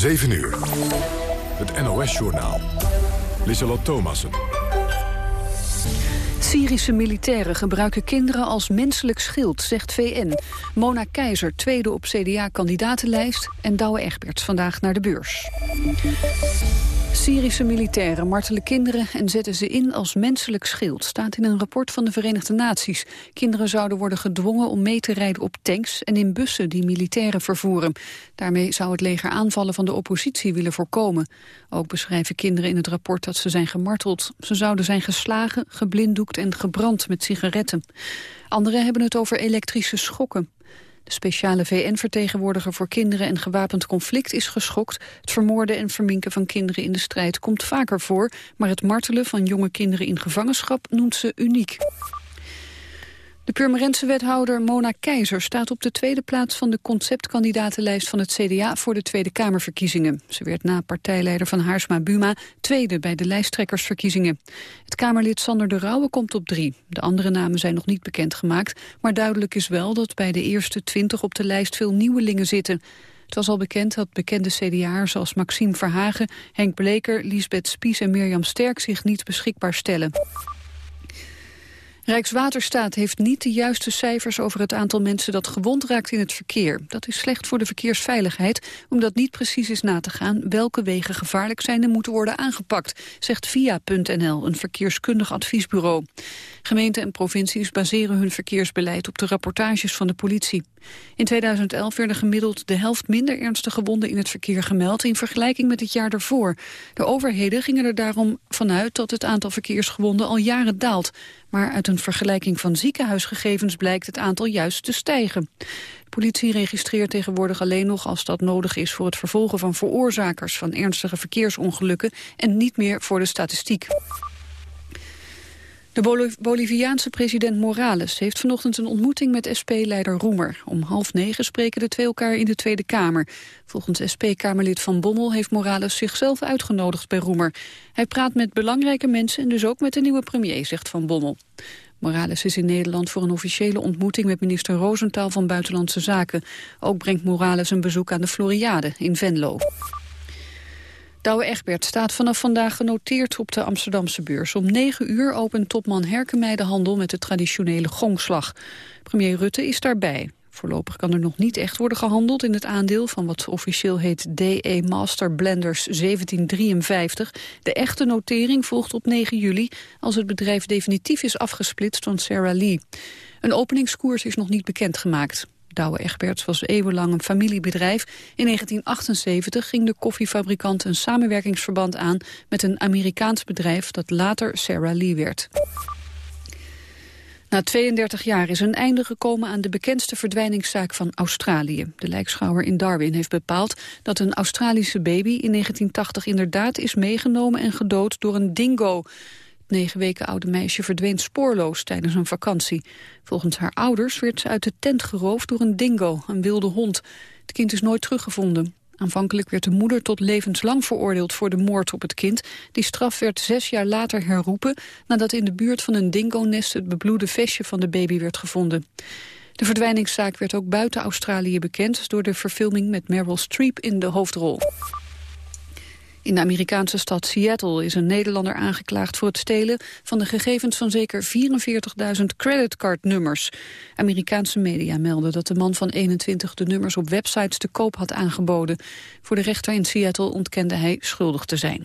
7 uur. Het NOS-journaal. Lissalot Thomassen. Syrische militairen gebruiken kinderen als menselijk schild, zegt VN. Mona Keizer, tweede op CDA-kandidatenlijst... en Douwe Egberts vandaag naar de beurs. Syrische militairen martelen kinderen en zetten ze in als menselijk schild, staat in een rapport van de Verenigde Naties. Kinderen zouden worden gedwongen om mee te rijden op tanks en in bussen die militairen vervoeren. Daarmee zou het leger aanvallen van de oppositie willen voorkomen. Ook beschrijven kinderen in het rapport dat ze zijn gemarteld. Ze zouden zijn geslagen, geblinddoekt en gebrand met sigaretten. Anderen hebben het over elektrische schokken. De speciale VN-vertegenwoordiger voor kinderen en gewapend conflict is geschokt. Het vermoorden en verminken van kinderen in de strijd komt vaker voor, maar het martelen van jonge kinderen in gevangenschap noemt ze uniek. De Purmerendse wethouder Mona Keizer staat op de tweede plaats van de conceptkandidatenlijst van het CDA voor de Tweede Kamerverkiezingen. Ze werd na partijleider van Haarsma Buma tweede bij de lijsttrekkersverkiezingen. Het Kamerlid Sander de Rauwe komt op drie. De andere namen zijn nog niet bekendgemaakt, maar duidelijk is wel dat bij de eerste twintig op de lijst veel nieuwelingen zitten. Het was al bekend dat bekende CDA'ers zoals Maxime Verhagen, Henk Bleker, Liesbeth Spies en Mirjam Sterk zich niet beschikbaar stellen. Rijkswaterstaat heeft niet de juiste cijfers over het aantal mensen dat gewond raakt in het verkeer. Dat is slecht voor de verkeersveiligheid, omdat niet precies is na te gaan welke wegen gevaarlijk zijn en moeten worden aangepakt, zegt VIA.nl, een verkeerskundig adviesbureau. Gemeenten en provincies baseren hun verkeersbeleid op de rapportages van de politie. In 2011 werden gemiddeld de helft minder ernstige gewonden in het verkeer gemeld in vergelijking met het jaar daarvoor. De overheden gingen er daarom vanuit dat het aantal verkeersgewonden al jaren daalt. Maar uit een vergelijking van ziekenhuisgegevens blijkt het aantal juist te stijgen. De politie registreert tegenwoordig alleen nog als dat nodig is voor het vervolgen van veroorzakers van ernstige verkeersongelukken en niet meer voor de statistiek. De Boliviaanse president Morales heeft vanochtend een ontmoeting met SP-leider Roemer. Om half negen spreken de twee elkaar in de Tweede Kamer. Volgens SP-Kamerlid Van Bommel heeft Morales zichzelf uitgenodigd bij Roemer. Hij praat met belangrijke mensen en dus ook met de nieuwe premier, zegt Van Bommel. Morales is in Nederland voor een officiële ontmoeting met minister Rosenthal van Buitenlandse Zaken. Ook brengt Morales een bezoek aan de Floriade in Venlo. Douwe Egbert staat vanaf vandaag genoteerd op de Amsterdamse beurs. Om 9 uur opent topman Herkenmeij de handel met de traditionele gongslag. Premier Rutte is daarbij. Voorlopig kan er nog niet echt worden gehandeld in het aandeel van wat officieel heet DE Master Blenders 1753. De echte notering volgt op 9 juli als het bedrijf definitief is afgesplitst van Sarah Lee. Een openingskoers is nog niet bekendgemaakt. Douwe Egberts was eeuwenlang een familiebedrijf. In 1978 ging de koffiefabrikant een samenwerkingsverband aan met een Amerikaans bedrijf dat later Sarah Lee werd. Na 32 jaar is een einde gekomen aan de bekendste verdwijningszaak van Australië. De lijkschouwer in Darwin heeft bepaald dat een Australische baby in 1980 inderdaad is meegenomen en gedood door een dingo negen weken oude meisje verdween spoorloos tijdens een vakantie. Volgens haar ouders werd ze uit de tent geroofd door een dingo, een wilde hond. Het kind is nooit teruggevonden. Aanvankelijk werd de moeder tot levenslang veroordeeld voor de moord op het kind. Die straf werd zes jaar later herroepen nadat in de buurt van een dingonest het bebloede vestje van de baby werd gevonden. De verdwijningszaak werd ook buiten Australië bekend door de verfilming met Meryl Streep in de hoofdrol. In de Amerikaanse stad Seattle is een Nederlander aangeklaagd voor het stelen van de gegevens van zeker 44.000 creditcardnummers. Amerikaanse media melden dat de man van 21 de nummers op websites te koop had aangeboden. Voor de rechter in Seattle ontkende hij schuldig te zijn.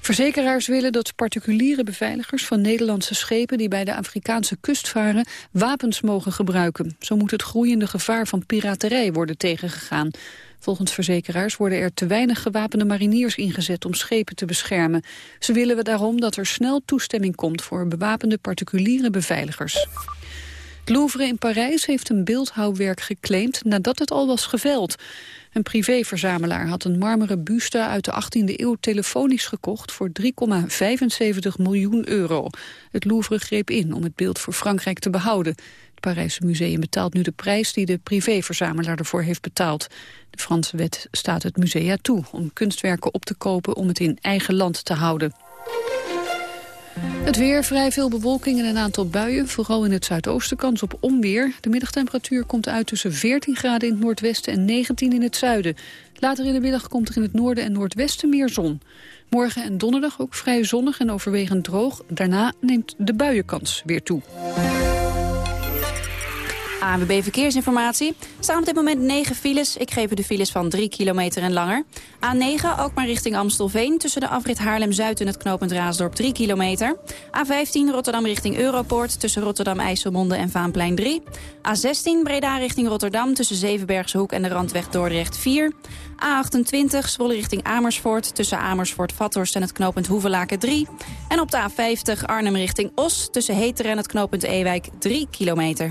Verzekeraars willen dat particuliere beveiligers van Nederlandse schepen die bij de Afrikaanse kust varen wapens mogen gebruiken. Zo moet het groeiende gevaar van piraterij worden tegengegaan. Volgens verzekeraars worden er te weinig gewapende mariniers ingezet om schepen te beschermen. Ze willen daarom dat er snel toestemming komt voor bewapende particuliere beveiligers. Het Louvre in Parijs heeft een beeldhouwwerk geclaimd nadat het al was geveld. Een privéverzamelaar had een marmeren buste uit de 18e eeuw telefonisch gekocht voor 3,75 miljoen euro. Het Louvre greep in om het beeld voor Frankrijk te behouden. Het Parijse museum betaalt nu de prijs die de privéverzamelaar ervoor heeft betaald. De Franse wet staat het musea toe om kunstwerken op te kopen om het in eigen land te houden. Het weer, vrij veel bewolking en een aantal buien. Vooral in het zuidoosten kans op onweer. De middagtemperatuur komt uit tussen 14 graden in het noordwesten en 19 in het zuiden. Later in de middag komt er in het noorden en noordwesten meer zon. Morgen en donderdag ook vrij zonnig en overwegend droog. Daarna neemt de buienkans weer toe. ANWB Verkeersinformatie. staan op dit moment 9 files. Ik geef de files van 3 kilometer en langer. A9 ook maar richting Amstelveen. Tussen de afrit Haarlem-Zuid en het knooppunt Raasdorp 3 kilometer. A15 Rotterdam richting Europoort. Tussen Rotterdam-IJsselmonde en Vaanplein 3. A16 Breda richting Rotterdam. Tussen Zevenbergshoek en de Randweg Dordrecht 4. A28 Zwolle richting Amersfoort. Tussen Amersfoort-Vathorst en het knooppunt Hoevelaken 3. En op de A50 Arnhem richting Os. Tussen Heteren en het knooppunt Ewijk 3 kilometer.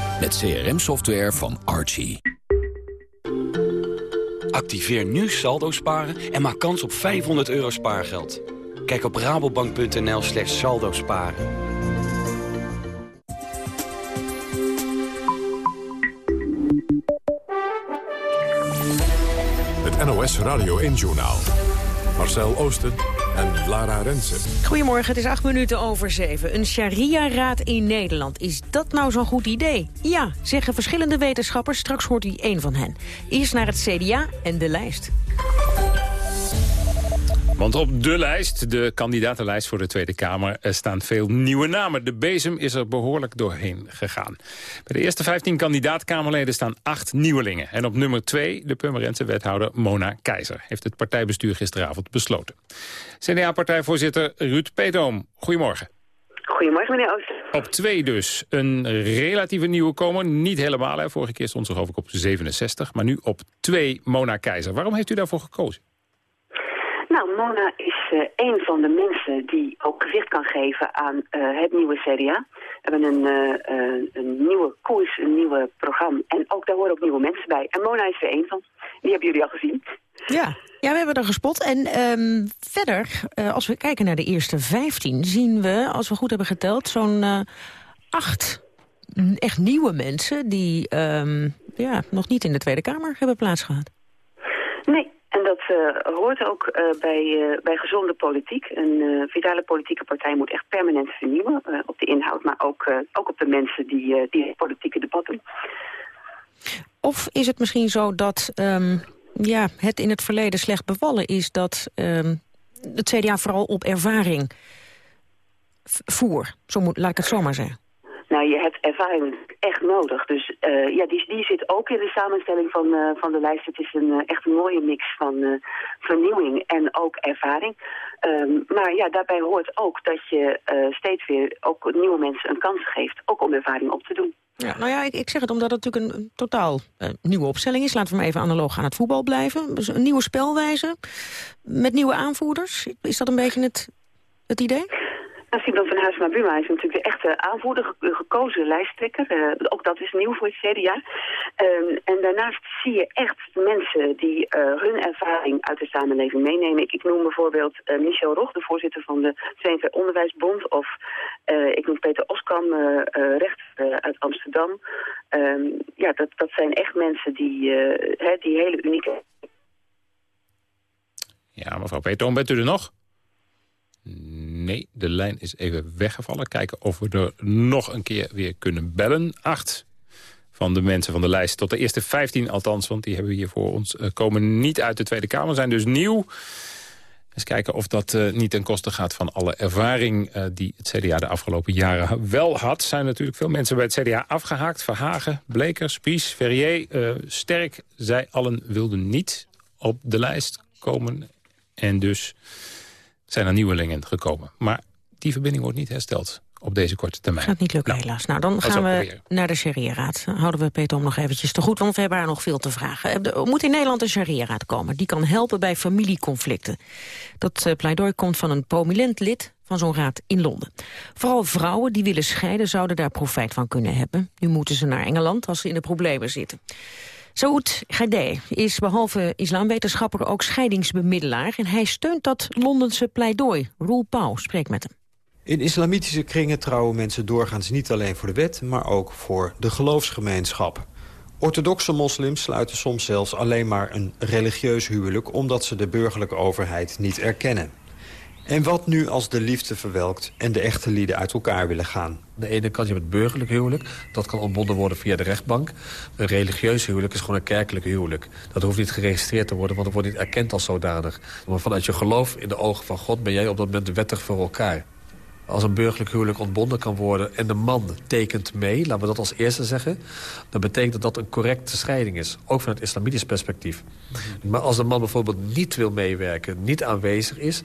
met CRM-software van Archie. Activeer nu saldo sparen en maak kans op 500 euro spaargeld. Kijk op rabobank.nl slash saldo sparen. Het NOS Radio 1-journaal. Marcel Oosten Lara Rensen. Goedemorgen, het is acht minuten over zeven. Een sharia-raad in Nederland. Is dat nou zo'n goed idee? Ja, zeggen verschillende wetenschappers. Straks hoort u één van hen. Eerst naar het CDA en de lijst. Want op de lijst, de kandidatenlijst voor de Tweede Kamer... staan veel nieuwe namen. De bezem is er behoorlijk doorheen gegaan. Bij de eerste 15 kandidaatkamerleden staan acht nieuwelingen. En op nummer 2 de Purmerendse wethouder Mona Keizer... heeft het partijbestuur gisteravond besloten. CDA-partijvoorzitter Ruud Peetoom, goedemorgen. Goedemorgen, meneer Ooster. Op 2 dus. Een relatieve nieuwe komer. Niet helemaal, hè. Vorige keer stond ze geloof ik op 67. Maar nu op 2 Mona Keizer. Waarom heeft u daarvoor gekozen? Nou, Mona is uh, een van de mensen die ook gezicht kan geven aan uh, het nieuwe CDA. We hebben een, uh, een nieuwe koers, een nieuwe programma en ook daar horen ook nieuwe mensen bij. En Mona is er een van. Die hebben jullie al gezien. Ja, ja we hebben er gespot. En um, verder, als we kijken naar de eerste 15, zien we, als we goed hebben geteld, zo'n acht echt nieuwe mensen die um, ja, nog niet in de Tweede Kamer hebben plaatsgehad. Nee, en dat uh, hoort ook uh, bij, uh, bij gezonde politiek. Een vitale politieke partij moet echt permanent vernieuwen. op de inhoud, maar ook, ook op de mensen die, die politieke debat doen. Of is het misschien zo dat um, ja, het in het verleden slecht bevallen is... dat um, het CDA vooral op ervaring voer? Zo moet, laat ik het zo maar zeggen. Nou, je hebt ervaring echt nodig. Dus uh, ja, die, die zit ook in de samenstelling van, uh, van de lijst. Het is een, uh, echt een mooie mix van vernieuwing en ook ervaring. Um, maar ja, daarbij hoort ook dat je steeds weer ook nieuwe mensen een kans geeft. Ook om ervaring op te doen. Nou ja, ik, ik zeg het omdat het natuurlijk een, totaal nieuwe opstelling is. Laten we maar even analoog aan het voetbal blijven. Dus een nieuwe spelwijze met nieuwe aanvoerders. Is dat een beetje het, het idee? Nou, Simon van Huisma Buma is natuurlijk de echte aanvoerder, gekozen lijsttrekker. Uh, ook dat is nieuw voor het CDA. Um, en daarnaast zie je echt mensen die uh, hun ervaring uit de samenleving meenemen. Ik, noem bijvoorbeeld uh, Michel Rog, de voorzitter van de CNV Onderwijsbond. Of ik noem Peter Oskam, rechter uit Amsterdam. Um, ja, dat, dat zijn echt mensen die, hè, die hele unieke... Ja, mevrouw Peter, bent u er nog? Nee, de lijn is even weggevallen. Kijken of we er nog een keer weer kunnen bellen. Acht van de mensen van de lijst tot de eerste 15 althans... want die hebben we hier voor ons, uh, komen niet uit de Tweede Kamer, zijn dus nieuw. Eens kijken of dat uh, niet ten koste gaat van alle ervaring... Uh, die het CDA de afgelopen jaren wel had. zijn natuurlijk veel mensen bij het CDA afgehaakt. Verhagen, Bleker, Spies, Ferrier, Sterk. Zij allen wilden niet op de lijst komen. En dus zijn er nieuwelingen gekomen. Maar die verbinding wordt niet hersteld op deze korte termijn. Gaat niet lukken, nou, helaas. Nou, dan gaan we naar de Sharia-raad. Houden we Peter om nog eventjes te goed, want we hebben haar nog veel te vragen. Er moet in Nederland een Sharia-raad komen. Die kan helpen bij familieconflicten. Dat uh, pleidooi komt van een prominent lid van zo'n raad in Londen. Vooral vrouwen die willen scheiden zouden daar profijt van kunnen hebben. Nu moeten ze naar Engeland als ze in de problemen zitten. Saoud Ghadeh is behalve islamwetenschapper ook scheidingsbemiddelaar... en hij steunt dat Londense pleidooi. Roel Pauw spreekt met hem. In islamitische kringen trouwen mensen doorgaans niet alleen voor de wet... maar ook voor de geloofsgemeenschap. Orthodoxe moslims sluiten soms zelfs alleen maar een religieus huwelijk... omdat ze de burgerlijke overheid niet erkennen. En wat nu als de liefde verwelkt en de echte lieden uit elkaar willen gaan? Aan de ene kant je hebt het burgerlijk huwelijk. Dat kan ontbonden worden via de rechtbank. Een religieus huwelijk is gewoon een kerkelijk huwelijk. Dat hoeft niet geregistreerd te worden, want het wordt niet erkend als zodanig. Maar vanuit je geloof in de ogen van God ben jij op dat moment wettig voor elkaar als een burgerlijk huwelijk ontbonden kan worden... en de man tekent mee, laten we dat als eerste zeggen... dan betekent dat dat een correcte scheiding is. Ook van het islamitisch perspectief. Maar als de man bijvoorbeeld niet wil meewerken, niet aanwezig is...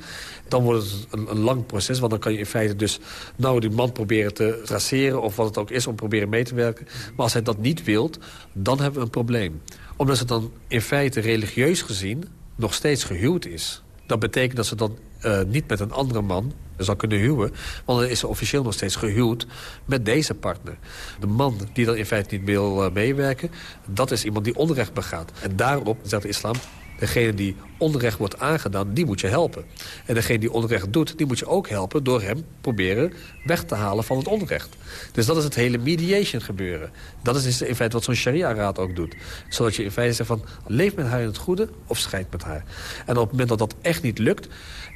dan wordt het een, een, lang proces, want dan kan je in feite dus... nou, die man proberen te traceren of wat het ook is om proberen mee te werken. Maar als hij dat niet wilt, dan hebben we een probleem. Omdat ze dan in feite religieus gezien nog steeds gehuwd is. Dat betekent dat ze dan uh, niet met een andere man zou kunnen huwen. Want dan is ze officieel nog steeds gehuwd met deze partner. De man die dan in feite niet wil uh, meewerken... dat is iemand die onrecht begaat. En daarop zegt de islam... Degene die onrecht wordt aangedaan, die moet je helpen. En degene die onrecht doet, die moet je ook helpen... door hem proberen weg te halen van het onrecht. Dus dat is het hele mediation gebeuren. Dat is in feite wat zo'n sharia-raad ook doet. Zodat je in feite zegt van, leef met haar in het goede of scheid met haar. En op het moment dat dat echt niet lukt...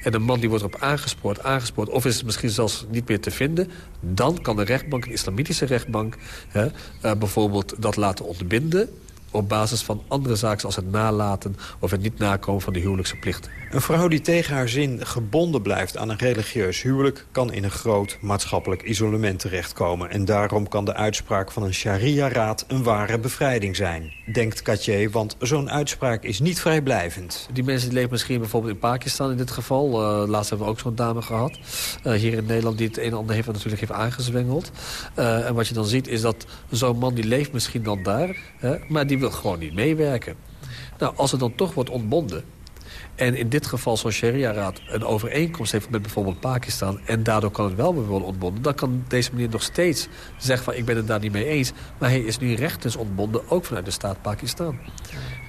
en de man die wordt erop aangespoord, aangespoord... of is het misschien zelfs niet meer te vinden... dan kan de rechtbank, de islamitische rechtbank... Hè, uh, bijvoorbeeld dat laten ontbinden op basis van andere zaken zoals het nalaten of het niet nakomen van de huwelijkse plichten. Een vrouw die tegen haar zin gebonden blijft aan een religieus huwelijk... kan in een groot maatschappelijk isolement terechtkomen. En daarom kan de uitspraak van een sharia-raad een ware bevrijding zijn. Denkt Katje, want zo'n uitspraak is niet vrijblijvend. Die mensen leven misschien bijvoorbeeld in Pakistan in dit geval. Uh, laatst hebben we ook zo'n dame gehad. Uh, hier in Nederland die het een en ander heeft, natuurlijk heeft aangezwengeld. Uh, en wat je dan ziet is dat zo'n man die leeft misschien dan daar... Hè, maar die wil gewoon niet meewerken. Nou, als het dan toch wordt ontbonden... en in dit geval zo'n sharia-raad een overeenkomst heeft met bijvoorbeeld Pakistan... en daardoor kan het wel worden ontbonden... dan kan deze meneer nog steeds zeggen van ik ben het daar niet mee eens... maar hij is nu rechtens ontbonden, ook vanuit de staat Pakistan.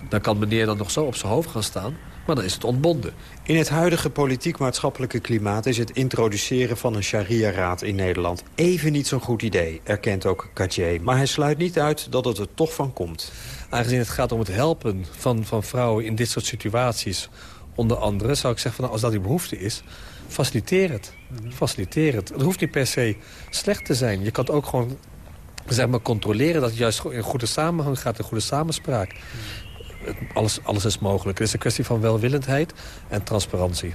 Dan kan meneer dan nog zo op zijn hoofd gaan staan maar dan is het ontbonden. In het huidige politiek-maatschappelijke klimaat... is het introduceren van een sharia-raad in Nederland even niet zo'n goed idee, erkent ook Katje. Maar hij sluit niet uit dat het er toch van komt. Aangezien het gaat om het helpen van, van vrouwen in dit soort situaties... onder andere zou ik zeggen, van, nou, als dat die behoefte is... faciliteer het. Faciliteer het. Het hoeft niet per se slecht te zijn. Je kan het ook gewoon zeg maar, controleren dat het juist in goede samenhang gaat, in goede samenspraak alles, alles is mogelijk. Het is een kwestie van welwillendheid en transparantie.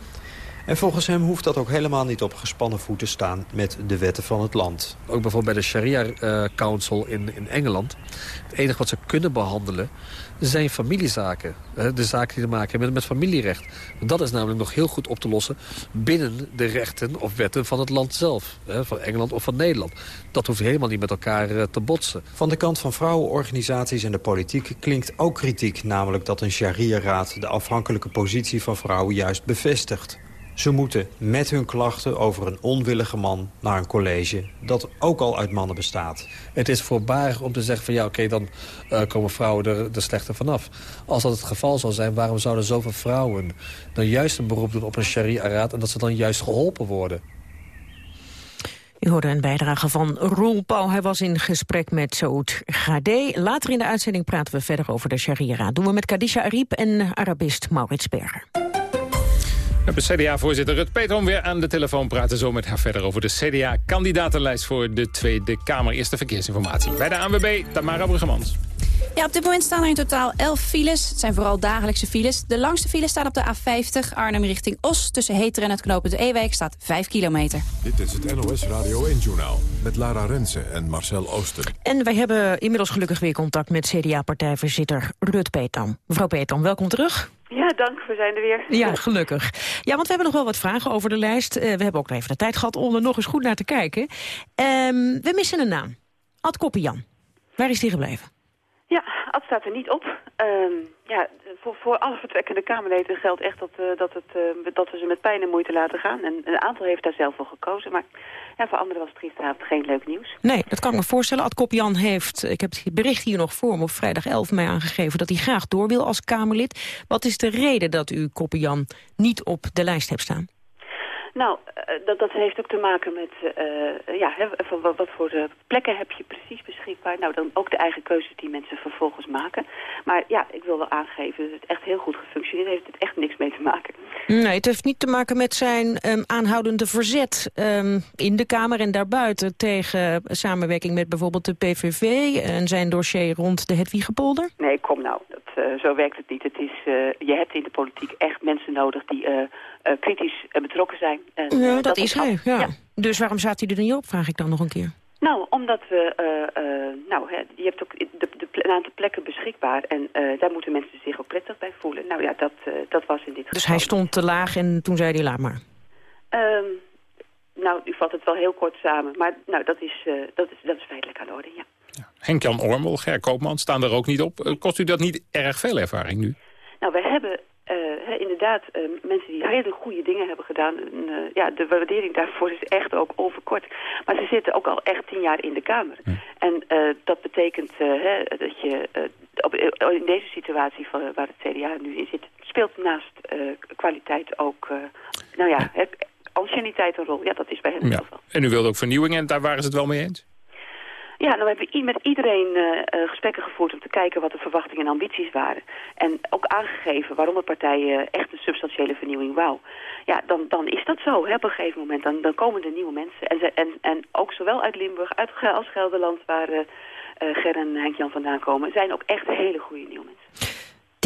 En volgens hem hoeft dat ook helemaal niet op gespannen voet te staan met de wetten van het land. Ook bijvoorbeeld bij de Sharia uh, Council in, in Engeland. Het enige wat ze kunnen behandelen zijn familiezaken. De zaken die te maken hebben met, familierecht. Dat is namelijk nog heel goed op te lossen binnen de rechten of wetten van het land zelf. Van Engeland of van Nederland. Dat hoeft helemaal niet met elkaar eh, te botsen. Van de kant van vrouwenorganisaties en de politiek klinkt ook kritiek. Namelijk dat een sharia-raad de afhankelijke positie van vrouwen juist bevestigt. Ze moeten met hun klachten over een onwillige man naar een college... dat ook al uit mannen bestaat. Het is voorbarig om te zeggen van ja, oké, dan uh, komen vrouwen er, er slechter vanaf. Als dat het geval zou zijn, waarom zouden zoveel vrouwen... dan juist een beroep doen op een sharia-raad... en dat ze dan juist geholpen worden? U hoorde een bijdrage van Roel Pauw. Hij was in gesprek met Saoud Gade. Later in de uitzending praten we verder over de Sharia-raad. Doen we met Kadisha Ariep en Arabist Maurits Berger. Hebben CDA-voorzitter Rut Petrom weer aan de telefoon. Praten zo met haar verder over de CDA-kandidatenlijst voor de Tweede Kamer. Eerste verkeersinformatie bij de ANWB, Tamara Bruggemans. Ja, op dit moment staan er in totaal 11 files. Het zijn vooral dagelijkse files. De langste file staat op de A50 Arnhem richting Os. Tussen Heter en het knooppunt Ewijk staat 5 kilometer. Dit is het NOS Radio 1-journaal met Lara Rensen en Marcel Ooster. En wij hebben inmiddels gelukkig weer contact met CDA-partijvoorzitter Rut Petam. Mevrouw Petam, welkom terug. Ja, dank. We zijn er weer. Ja, gelukkig. Ja, want we hebben nog wel wat vragen over de lijst. Uh, we hebben ook even de tijd gehad om er nog eens goed naar te kijken. Um, we missen een naam. Ad Koppian. Waar is die gebleven? Ja, Ad staat er niet op. Uh, ja, voor, voor alle vertrekkende Kamerleden geldt echt dat, uh, dat, het, uh, dat we ze met pijn en moeite laten gaan. En een aantal heeft daar zelf voor gekozen. Maar voor anderen was het gisteravond geen leuk nieuws. Nee, dat kan ik me voorstellen. Ad Kopjan heeft, ik heb het bericht hier nog voor me, op vrijdag 11 mei aangegeven dat hij graag door wil als Kamerlid. Wat is de reden dat u Kopjan niet op de lijst hebt staan? Nou, eh, dat, dat heeft ook te maken met uh, ja, wat, wat voor plekken heb je precies beschikbaar. Nou, dan ook de eigen keuzes die mensen vervolgens maken. Maar ja, ik wil wel aangeven dat het echt heel goed gefunctioneerd heeft. Het echt niks mee te maken. Nee, het heeft niet te maken met zijn um, aanhoudende verzet um, in de Kamer en daarbuiten... tegen samenwerking met bijvoorbeeld de PVV en zijn dossier rond de Hedwiegepolder? Nee, kom nou. Dat, uh, zo werkt het niet. Het is, je hebt in de politiek echt mensen nodig die kritisch uh, betrokken zijn. En, ja, dat, dat is hij, ja. ja. Dus waarom zat hij er niet op, vraag ik dan nog een keer? Nou, omdat we, uh, nou, hè, je hebt ook de, de, een aantal plekken beschikbaar en daar moeten mensen zich ook prettig bij voelen. Nou ja, dat, dat was in dit geval. Dus hij stond te laag en toen zei hij, laat maar. Um, nou, u vat het wel heel kort samen, maar nou, dat, is, dat, is, dat is feitelijk aan de orde, ja. ja. Henk-Jan Ormel, Ger Koopman, staan er ook niet op. Kost u dat niet erg veel ervaring nu? Nou, we hebben uh, inderdaad, uh, mensen die hele goede dingen hebben gedaan. Uh, ja, de waardering daarvoor is echt ook overkort. Maar ze zitten ook al echt tien jaar in de Kamer. En dat betekent hè, dat je op, in deze situatie van, waar het CDA nu in zit... speelt naast kwaliteit ook, nou ja, ja. anciëniteit een rol. Ja, dat is bij hen ja. geval. En u wilde ook vernieuwing en daar waren ze het wel mee eens? Ja, nou hebben we met iedereen uh, gesprekken gevoerd om te kijken wat de verwachtingen en ambities waren. En ook aangegeven waarom de partij echt een substantiële vernieuwing wou. Ja, dan, dan is dat zo. Hè, op een gegeven moment. Dan, komen er nieuwe mensen. En, en, en ook zowel uit Limburg uit, als Gelderland, waar uh, Ger en Henk-Jan vandaan komen, zijn ook echt hele goede nieuwe mensen.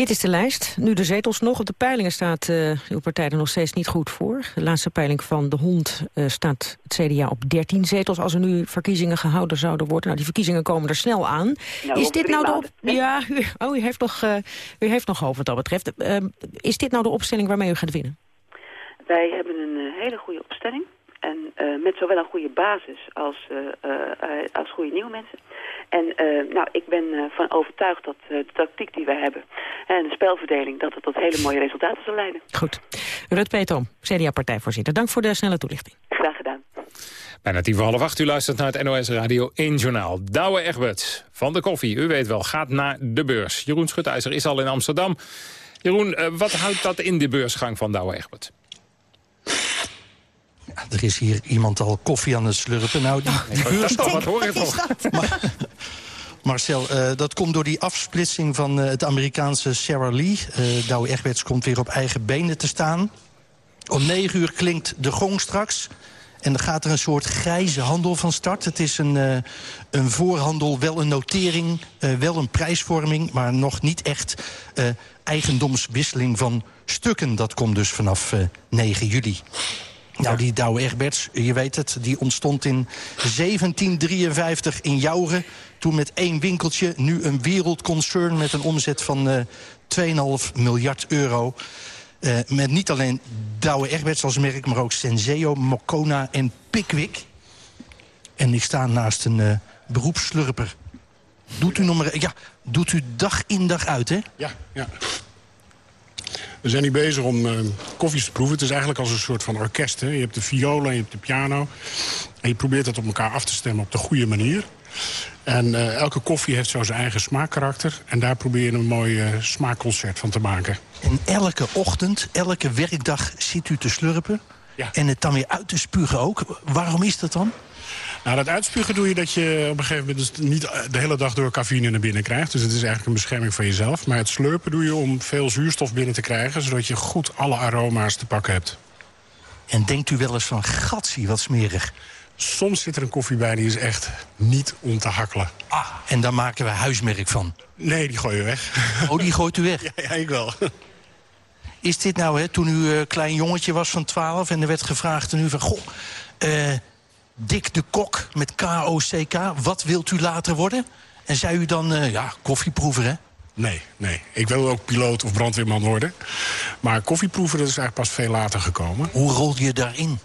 Dit is de lijst. Nu de zetels nog. Op de peilingen staat uh, uw partij er nog steeds niet goed voor. De laatste peiling van De Hond uh, staat het CDA op 13 zetels... als er nu verkiezingen gehouden zouden worden. Nou, die verkiezingen komen er snel aan. Nou, is dit nou de op... Ja, u, oh, u, heeft nog, uh, u heeft nog hoofd wat dat betreft. Ehm, is dit nou de opstelling waarmee u gaat winnen? Wij hebben een hele goede opstelling. En uh, met zowel een goede basis als, uh, uh, als goede nieuwe mensen. En nou, ik ben van overtuigd dat de tactiek die we hebben en de spelverdeling... dat het tot hele mooie resultaten zal leiden. Goed. Rut Petom, CDA-partijvoorzitter. Dank voor de snelle toelichting. Graag gedaan. Bijna tien voor half acht. U luistert naar het NOS Radio 1 Journaal. Douwe Egberts van de koffie, u weet wel, gaat naar de beurs. Jeroen Schutijzer is al in Amsterdam. Jeroen, wat houdt dat in de beursgang van Douwe Egberts? Er is hier iemand al koffie aan het slurpen. Nou, die, die wat hoor je toch? Marcel, uh, dat komt door die afsplitsing van uh, het Amerikaanse Sarah Lee. Uh, Douwe Egberts komt weer op eigen benen te staan. Om negen uur klinkt de gong straks. En dan gaat er een soort grijze handel van start. Het is een, uh, een voorhandel, wel een notering, uh, wel een prijsvorming... maar nog niet echt uh, eigendomswisseling van stukken. Dat komt dus vanaf 9 juli. Nou, die Douwe Egberts, je weet het, die ontstond in 1753 in Jouren. Toen met één winkeltje, nu een wereldconcern met een omzet van uh, 2,5 miljard euro. Uh, met niet alleen Douwe Egberts als merk, maar ook Senseo, Mokona en Pickwick. En ik sta naast een uh, beroepsslurper. Doet u nog maar, ja, doet u dag in dag uit, hè? Ja, ja. We zijn hier bezig om uh, koffies te proeven. Het is eigenlijk als een soort van orkest. Hè? Je hebt de viola, je hebt de piano. En je probeert het op elkaar af te stemmen op de goede manier. En uh, elke koffie heeft zo zijn eigen smaakkarakter. En daar probeer je een mooi uh, smaakconcert van te maken. En elke ochtend, elke werkdag zit u te slurpen. Ja. En het dan weer uit te spugen ook. Waarom is dat dan? Nou, dat uitspugen doe je dat je op een gegeven moment dus niet de hele dag door cafeïne naar binnen krijgt. Dus het is eigenlijk een bescherming van jezelf. Maar het slurpen doe je om veel zuurstof binnen te krijgen... zodat je goed alle aroma's te pakken hebt. En denkt u wel eens van, gatsie, wat smerig. Soms zit er een koffie bij die is echt niet om te hakkelen. Ah, en daar maken we huismerk van? Nee, die gooi je weg. Oh, die gooit u weg? Ja, ja ik wel. Is dit nou, hè, toen u uh, klein jongetje was van 12... en er werd gevraagd aan u van... Goh, uh, Dick de Kok met K-O-C-K, wat wilt u later worden? En zei u dan, uh, ja, koffieproever, hè? Nee, nee. Ik wil ook piloot of brandweerman worden. Maar koffieproever dat is eigenlijk pas veel later gekomen. Hoe rolde je daarin?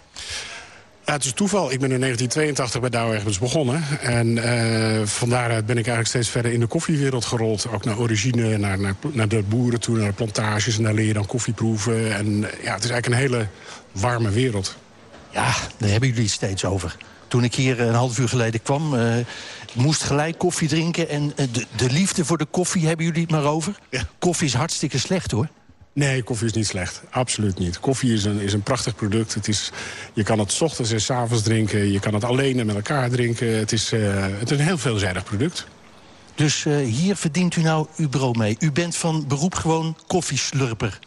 Ja, het is toeval. Ik ben in 1982 bij Douwe Egberts begonnen. En uh, van daaruit ben ik eigenlijk steeds verder in de koffiewereld gerold. Ook naar origine, naar, naar, naar de boeren toe, naar de plantages. En daar leer je dan koffieproeven. En ja, het is eigenlijk een hele warme wereld. Ja, daar hebben jullie het steeds over. Toen ik hier een half uur geleden kwam, uh, moest gelijk koffie drinken. En uh, de, de, liefde voor de koffie hebben jullie het maar over. Ja. Koffie is hartstikke slecht, hoor. Nee, koffie is niet slecht. Absoluut niet. Koffie is een, is een prachtig product. Het is, je kan het ochtends en 's avonds drinken. Je kan het alleen en met elkaar drinken. Het is, uh, het is een heel veelzijdig product. Dus hier verdient u nou uw brood mee. U bent van beroep gewoon koffieslurper.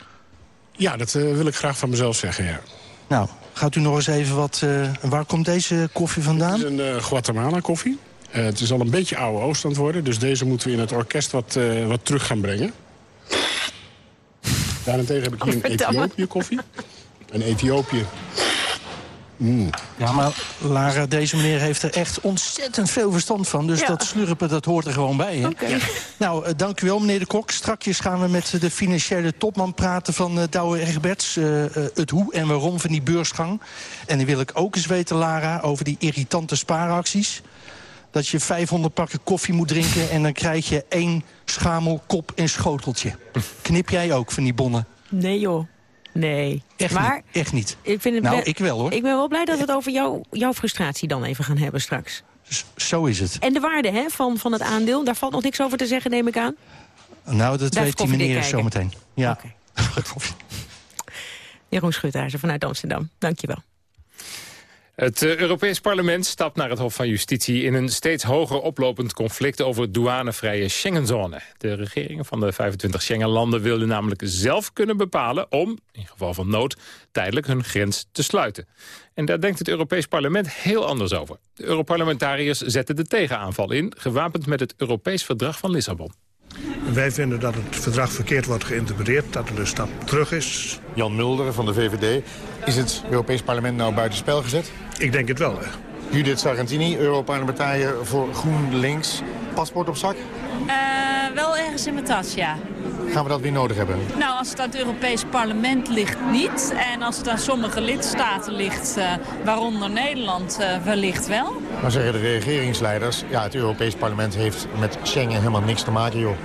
Ja, dat wil ik graag van mezelf zeggen, ja. Nou, Gaat u nog eens even wat... Uh, waar komt deze koffie vandaan? Het is een uh, Guatemala koffie. Uh, het is al een beetje oude oost aan het worden. Dus deze moeten we in het orkest wat, wat terug gaan brengen. Daarentegen heb ik hier een Ethiopië koffie. Een Ethiopië. Mm. Ja, maar Lara, deze meneer heeft er echt ontzettend veel verstand van. Dus ja. dat slurpen, dat hoort er gewoon bij. Hè? Okay. Ja. Nou, uh, dank u wel, meneer de Kok. Strakjes gaan we met de financiële topman praten van uh, Douwe Egberts. Uh, het hoe en waarom van die beursgang. En dan wil ik ook eens weten, Lara, over die irritante spaaracties. Dat je 500 pakken koffie moet drinken... en dan krijg je één schamel, kop en schoteltje. Knip jij ook van die bonnen? Nee, joh. Nee. Echt maar, niet. Echt niet. Ik vind het nou, ik wel hoor. Ik ben wel blij dat we het over jou, jouw frustratie dan even gaan hebben straks. S zo is het. En de waarde hè, van, van het aandeel, daar valt nog niks over te zeggen, neem ik aan? Nou, dat Daar weet die meneer zometeen. Ja. Okay. Jeroen Schuthuizen vanuit Amsterdam, dankjewel. Het uh, Europees Parlement stapt naar het Hof van Justitie... in een steeds hoger oplopend conflict over douanevrije Schengenzone. De regeringen van de 25 Schengenlanden wilden namelijk zelf kunnen bepalen... om, in geval van nood, tijdelijk hun grens te sluiten. En daar denkt het Europees Parlement heel anders over. De Europarlementariërs zetten de tegenaanval in... gewapend met het Europees Verdrag van Lissabon. Wij vinden dat het verdrag verkeerd wordt geïnterpreteerd, dat er een stap terug is. Jan Mulder van de VVD. Is het Europees Parlement nou buitenspel gezet? Ik denk het wel. Hè. Judith Sargentini, Europarlementariër voor GroenLinks. Paspoort op zak? Uh, wel ergens in mijn tas, ja. Gaan we dat weer nodig hebben? Nou, als het aan het Europees Parlement ligt, niet. En als het aan sommige lidstaten ligt, uh, waaronder Nederland, uh, wellicht wel. Maar zeggen de regeringsleiders, ja, het Europees Parlement heeft met Schengen helemaal niks te maken, joh.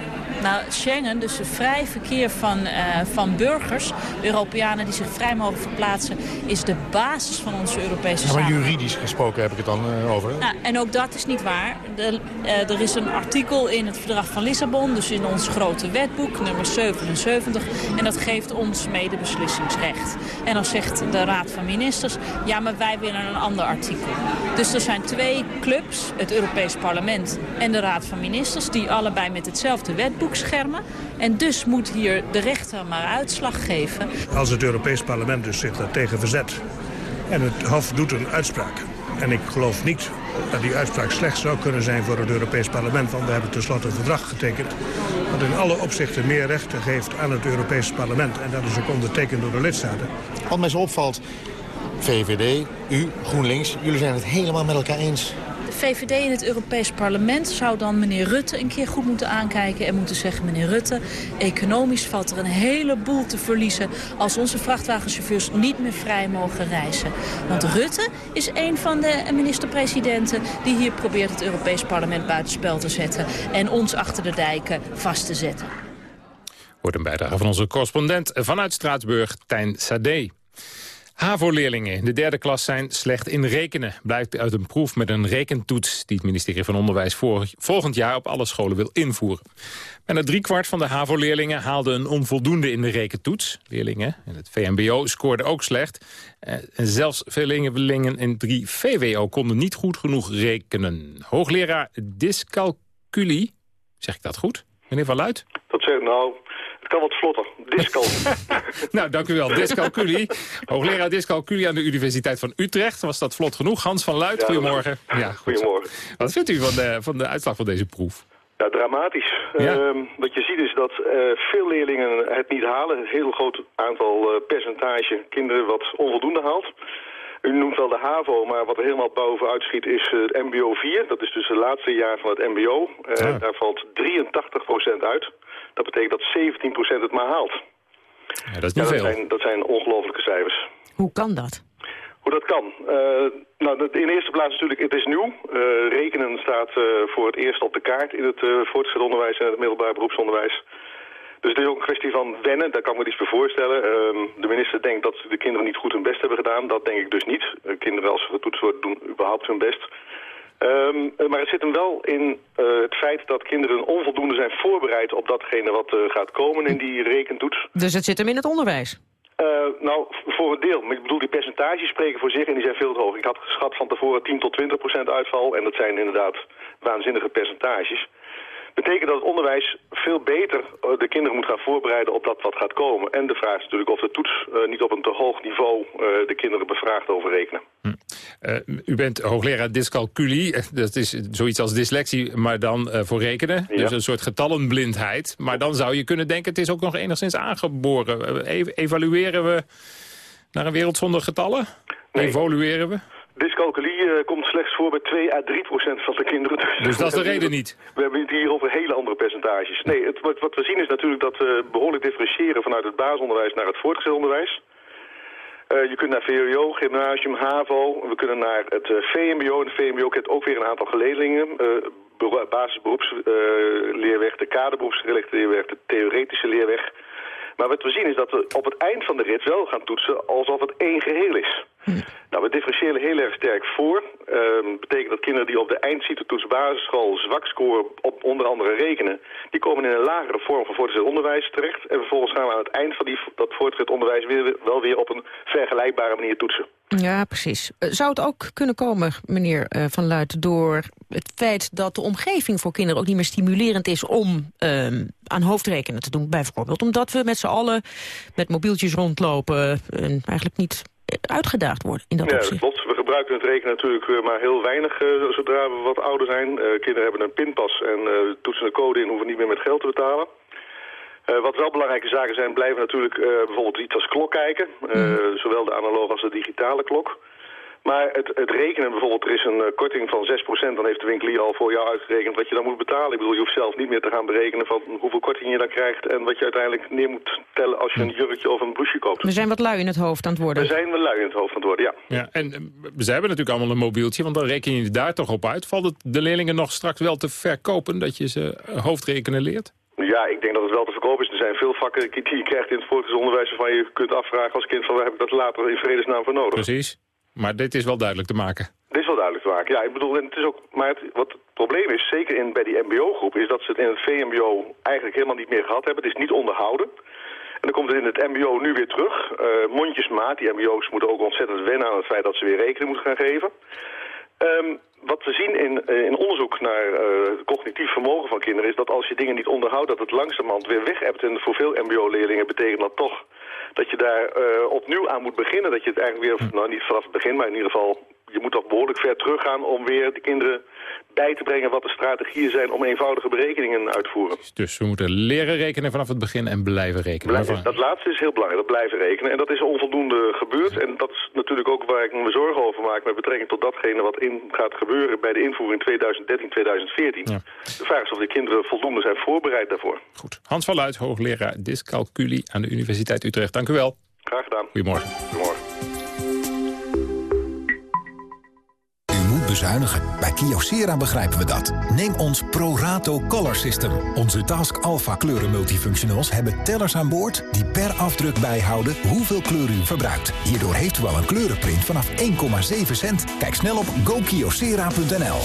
Nou, Schengen, dus het vrij verkeer van, uh, van burgers, Europeanen die zich vrij mogen verplaatsen, is de basis van onze Europese ja, maar samenleving. juridisch gesproken heb ik het dan uh, over. Hè? Nou, en ook dat is niet waar. De, uh, er is een artikel in het verdrag van Lissabon, dus in ons grote wetboek, nummer 77. En dat geeft ons medebeslissingsrecht. En dan zegt de Raad van Ministers, ja, maar wij willen een ander artikel. Dus er zijn twee clubs, het Europees Parlement en de Raad van Ministers, die allebei met hetzelfde wetboek schermen. En dus moet hier de rechter maar uitslag geven. Als het Europees Parlement dus zich daartegen verzet... En het Hof doet een uitspraak. En ik geloof niet dat die uitspraak slecht zou kunnen zijn voor het Europees Parlement. Want we hebben tenslotte een verdrag getekend dat in alle opzichten meer rechten geeft aan het Europees Parlement. En dat is ook ondertekend door de lidstaten. Wat mij zo opvalt, VVD, u, GroenLinks, jullie zijn het helemaal met elkaar eens. VVD in het Europees Parlement zou dan meneer Rutte een keer goed moeten aankijken... en moeten zeggen, meneer Rutte, economisch valt er een heleboel te verliezen... als onze vrachtwagenchauffeurs niet meer vrij mogen reizen. Want Rutte is een van de minister-presidenten... die hier probeert het Europees Parlement buitenspel te zetten... en ons achter de dijken vast te zetten. Wordt een bijdrage van onze correspondent vanuit Straatsburg, Tijn Sade. HAVO-leerlingen in de derde klas zijn slecht in rekenen. Blijkt uit een proef met een rekentoets... die het ministerie van Onderwijs volgend jaar op alle scholen wil invoeren. Bijna driekwart van de HAVO-leerlingen haalde een onvoldoende in de rekentoets. Leerlingen in het VMBO scoorden ook slecht. Eh, en zelfs veel leerlingen in 3 VWO konden niet goed genoeg rekenen. Hoogleraar dyscalculie, zeg ik dat goed? Meneer Van Luit? Dat zeg nou, het kan wat vlotter. Discal. nou, dank u wel. Dyscalculie. Hoogleraar dyscalculie aan de Universiteit van Utrecht. Was dat vlot genoeg? Hans van Luit, Ja, goedemorgen. Ja, goed. Goedemorgen. Wat vindt u van de, van de uitslag van deze proef? Ja, dramatisch. Ja. Ehm, wat je ziet is dat eh, veel leerlingen het niet halen. Een heel groot aantal eh, percentage kinderen wat onvoldoende haalt. U noemt wel de HAVO, maar wat er helemaal bovenuit schiet is eh, het MBO 4. Dat is dus het laatste jaar van het MBO. Eh, Daar valt 83% uit. Dat betekent dat 17% het maar haalt. Ja, dat is niet Ja, veel. Zijn, dat zijn ongelofelijke cijfers. Hoe kan dat? Hoe dat kan? Eh, nou, dat- in de eerste plaats natuurlijk, het is nieuw. Eh, rekenen staat eh, voor het eerst op de kaart in het uh, voortgezet onderwijs en het middelbaar beroepsonderwijs. Dus het is ook een kwestie van wennen, daar kan ik me iets voor voorstellen. Ehm, de minister denkt dat de kinderen niet goed hun best hebben gedaan. Dat denk ik dus niet. Kinderen als ze getoetst worden doen überhaupt hun best. Ehm, eh, maar het zit hem wel in eh, het feit dat kinderen onvoldoende zijn voorbereid op datgene wat eh, gaat komen in die rekentoets. Dus het zit hem in het onderwijs. Eh, nou, voor een deel. Maar ik bedoel, die percentages spreken voor zich en die zijn veel te hoog. Ik had geschat van tevoren 10 tot 20 procent uitval. En dat zijn inderdaad waanzinnige percentages. Betekent dat het onderwijs veel beter eh, de kinderen moet gaan voorbereiden op dat wat gaat komen. En de vraag is natuurlijk of de toets eh, niet op een te hoog niveau eh, de kinderen bevraagt over rekenen. Eh, u bent hoogleraar dyscalculie. Dat is zoiets als dyslexie, maar dan voor rekenen. Dus een soort getallenblindheid. Maar dan zou je kunnen denken, het is ook nog enigszins aangeboren. Ev- evalueren we naar een wereld zonder getallen? Evolueren we? Dyscalculie eh, komt slechts voor bij 2 à 3 procent van de kinderen. Dus dat is de reden niet? We hebben het hier over hele andere percentages. Nee, het, wat, wat we zien is natuurlijk dat we behoorlijk differentiëren vanuit het basisonderwijs naar het voortgezet onderwijs. Eh, je kunt naar VWO, gymnasium, HAVO. We kunnen naar het eh, VMBO. En het VMBO kent ook weer een aantal geleerlingen. Uh, basisberoepsleerweg, de kaderberoepsgerichte leerweg, de theoretische leerweg. Maar wat we zien is dat we op het eind van de rit wel gaan toetsen alsof het één geheel is. Nou, we differentiëren heel erg sterk voor. Ehm betekent dat kinderen die op de eindcitotoets basisschool zwak scoren op onder andere rekenen, die komen in een lagere vorm van voortgezet onderwijs terecht. En vervolgens gaan we aan het eind van die, dat voortgezet onderwijs weer, wel weer op een vergelijkbare manier toetsen. Ja, precies. Eh, Zou het ook kunnen komen, meneer eh, Van Luit, door het feit dat de omgeving voor kinderen ook niet meer stimulerend is om ehm, aan hoofdrekenen te doen, bijvoorbeeld? Omdat we met z'n allen met mobieltjes rondlopen en eigenlijk niet uitgedaagd worden in dat ja, opzicht. klopt. We gebruiken het rekenen natuurlijk eh, maar heel weinig eh, zodra we wat ouder zijn. Eh, kinderen hebben een pinpas en toetsen een code in, hoeven niet meer met geld te betalen. Wat wel belangrijke zaken zijn, blijven natuurlijk bijvoorbeeld iets als klok kijken. Eh, Zowel de analoge als de digitale klok. Maar het, het rekenen bijvoorbeeld, er is een eh, korting van 6%, dan heeft de winkelier al voor jou uitgerekend wat je dan moet betalen. Ik bedoel, je hoeft zelf niet meer te gaan berekenen van hoeveel korting je dan krijgt en wat je uiteindelijk neer moet tellen als je een jurkje of een blouseje koopt. We zijn wat lui in het hoofd aan het worden. We zijn wel lui in het hoofd aan het worden, ja. Ja, en eh, ze hebben natuurlijk allemaal een mobieltje, want dan reken je daar toch op uit. Valt het de leerlingen nog straks wel te verkopen dat je ze eh, hoofdrekenen leert? Ja, ik denk dat het wel te verkopen is. Er zijn veel vakken die je krijgt in het voortgezet onderwijs waarvan je kunt afvragen als kind van waar heb ik dat later in vredesnaam voor nodig. Precies. Maar dit is wel duidelijk te maken. Dit is wel duidelijk te maken. Ja, ik bedoel, het is ook, maar het, wat het probleem is, zeker in, bij die mbo-groep, is dat ze het in het VMBO eigenlijk helemaal niet meer gehad hebben. Het is niet onderhouden. En dan komt het in het mbo nu weer terug. Eh, mondjesmaat, die mbo's moeten ook ontzettend wennen aan het feit dat ze weer rekening moeten gaan geven. Ehm, wat we zien in, eh, in onderzoek naar eh, cognitief vermogen van kinderen... is dat als je dingen niet onderhoudt, dat het langzamerhand weer weg hebt. En voor veel mbo-leerlingen betekent dat toch dat je daar uh, opnieuw aan moet beginnen. Dat je het eigenlijk weer, nou niet vanaf het begin, maar in ieder geval... je moet toch behoorlijk ver teruggaan om weer de kinderen bij te brengen wat de strategieën zijn om eenvoudige berekeningen uit te voeren. Dus we moeten leren rekenen vanaf het begin en blijven rekenen. dat laatste is heel belangrijk, dat blijven rekenen. En dat is onvoldoende gebeurd. En dat is natuurlijk ook waar ik me zorgen over maak met betrekking tot datgene wat in gaat gebeuren bij de invoering 2013-2014. Ja. De vraag is of de kinderen voldoende zijn voorbereid daarvoor. Goed. Hans van Luit, hoogleraar dyscalculie aan de Universiteit Utrecht. Dank u wel. Graag gedaan. Goedemorgen. Goedemorgen. Bezuinigen. Bij Kyocera begrijpen we dat. Neem ons ProRato Color System. Onze Task Alpha kleuren multifunctionals hebben tellers aan boord... die per afdruk bijhouden hoeveel kleur u verbruikt. Hierdoor heeft u al een kleurenprint vanaf 1,7 cent. Kijk snel op gokyocera.nl.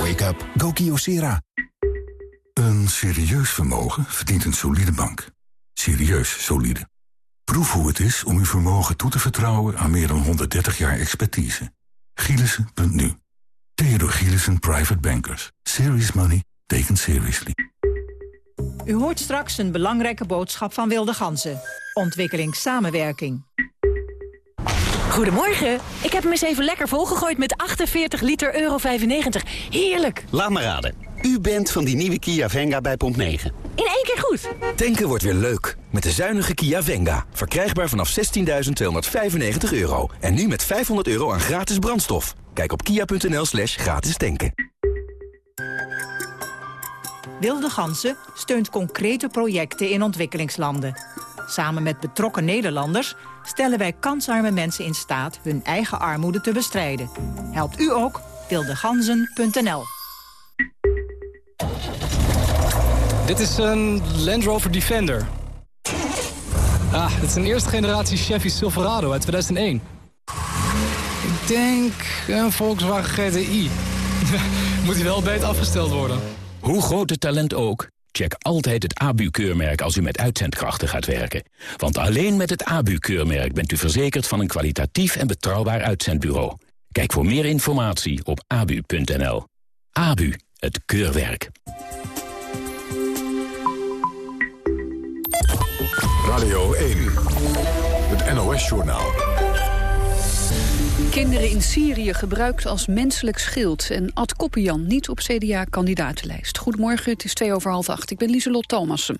Wake up. Go Kyocera. Een serieus vermogen verdient een solide bank. Serieus solide. Proef hoe het is om uw vermogen toe te vertrouwen aan meer dan 130 jaar expertise. Gielissen.nu. Theodor Gielissen Private Bankers. Serious money taken seriously. U hoort straks een belangrijke boodschap van Wilde Ganzen. Ontwikkelingssamenwerking. Goedemorgen. Ik heb hem eens even lekker volgegooid met 48 liter euro 95. Heerlijk. Laat me raden. U bent van die nieuwe Kia Venga bij Pomp 9. In één keer goed. Tanken wordt weer leuk. Met de zuinige Kia Venga. Verkrijgbaar vanaf 16.295 euro. En nu met 500 euro aan gratis brandstof. Kijk op kia.nl slash gratis tanken. Wilde Gansen steunt concrete projecten in ontwikkelingslanden. Samen met betrokken Nederlanders stellen wij kansarme mensen in staat hun eigen armoede te bestrijden. Helpt u ook? wildeganzen.nl Dit is een Land Rover Defender. Ah, het is een eerste generatie Chevy Silverado uit 2001. Ik denk een Volkswagen GTI. Moet hij wel beter afgesteld worden. Hoe groot het talent ook, check altijd het ABU-keurmerk als u met uitzendkrachten gaat werken. Want alleen met het ABU-keurmerk bent u verzekerd van een kwalitatief en betrouwbaar uitzendbureau. Kijk voor meer informatie op abu.nl. ABU, het keurwerk. Radio 1, het NOS-journaal. Kinderen in Syrië gebruikt als menselijk schild. En Ad Koppian niet op CDA-kandidatenlijst. Goedemorgen, het is twee over half acht. Ik ben Lieselot Thomassen.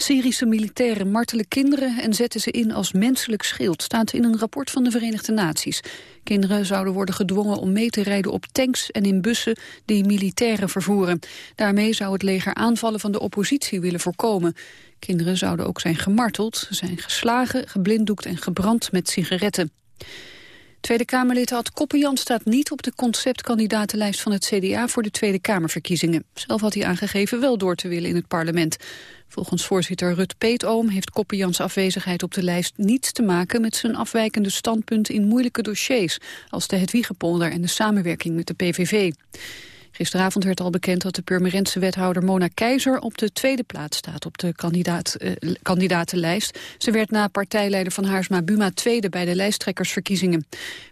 Syrische militairen martelen kinderen en zetten ze in als menselijk schild, staat in een rapport van de Verenigde Naties. Kinderen zouden worden gedwongen om mee te rijden op tanks en in bussen die militairen vervoeren. Daarmee zou het leger aanvallen van de oppositie willen voorkomen. Kinderen zouden ook zijn gemarteld, zijn geslagen, geblinddoekt en gebrand met sigaretten. Tweede Kamerlid Ad Koppenjan staat niet op de conceptkandidatenlijst van het CDA voor de Tweede Kamerverkiezingen. Zelf had hij aangegeven wel door te willen in het parlement. Volgens voorzitter Rut Peetoom heeft Koppenjans afwezigheid op de lijst niets te maken met zijn afwijkende standpunt in moeilijke dossiers, als de Hedwiegepolder en de samenwerking met de PVV. Gisteravond werd al bekend dat de Purmerendse wethouder Mona Keizer op de tweede plaats staat op de kandidaat, eh, kandidatenlijst. Ze werd na partijleider van Haarsma Buma tweede bij de lijsttrekkersverkiezingen.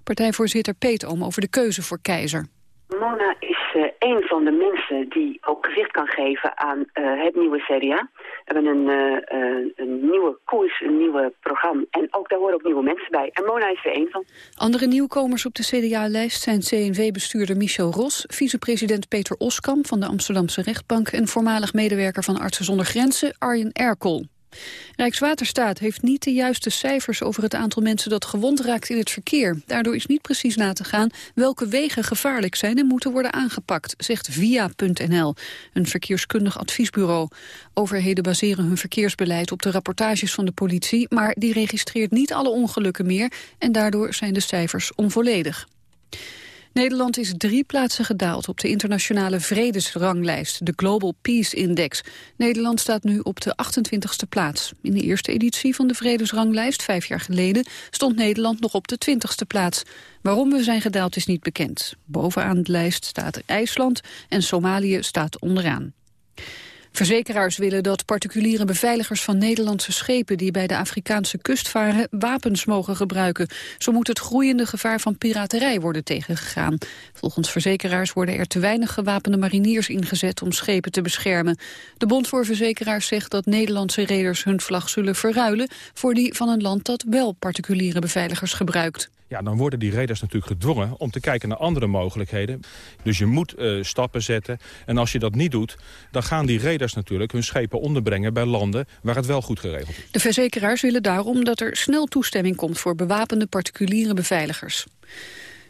Partijvoorzitter Peet Oom over de keuze voor Keizer. Mona is uh, een van de mensen die ook gezicht kan geven aan uh, het nieuwe CDA. We hebben een, uh, een nieuwe koers, een nieuwe programma. En ook daar horen ook nieuwe mensen bij. En Mona is er één van. Andere nieuwkomers op de CDA-lijst zijn CNV-bestuurder Michel Ros... vicepresident Peter Oskam van de Amsterdamse rechtbank... en voormalig medewerker van Artsen zonder Grenzen Arjen Erkel. Rijkswaterstaat heeft niet de juiste cijfers over het aantal mensen dat gewond raakt in het verkeer. Daardoor is niet precies na te gaan welke wegen gevaarlijk zijn en moeten worden aangepakt, zegt Via.nl, een verkeerskundig adviesbureau. Overheden baseren hun verkeersbeleid op de rapportages van de politie, maar die registreert niet alle ongelukken meer en daardoor zijn de cijfers onvolledig. Nederland is drie plaatsen gedaald op de internationale vredesranglijst, de Global Peace Index. Nederland staat nu op de 28ste plaats. In de eerste editie van de vredesranglijst, vijf jaar geleden, stond Nederland nog op de 20ste plaats. Waarom we zijn gedaald is niet bekend. Bovenaan de lijst staat IJsland en Somalië staat onderaan. Verzekeraars willen dat particuliere beveiligers van Nederlandse schepen die bij de Afrikaanse kust varen wapens mogen gebruiken. Zo moet het groeiende gevaar van piraterij worden tegengegaan. Volgens verzekeraars worden er te weinig gewapende mariniers ingezet om schepen te beschermen. De Bond voor Verzekeraars zegt dat Nederlandse reders hun vlag zullen verruilen voor die van een land dat wel particuliere beveiligers gebruikt ja, dan worden die reders natuurlijk gedwongen om te kijken naar andere mogelijkheden. Dus je moet uh, stappen zetten. En als je dat niet doet, dan gaan die reders natuurlijk hun schepen onderbrengen bij landen waar het wel goed geregeld is. De verzekeraars willen daarom dat er snel toestemming komt voor bewapende particuliere beveiligers.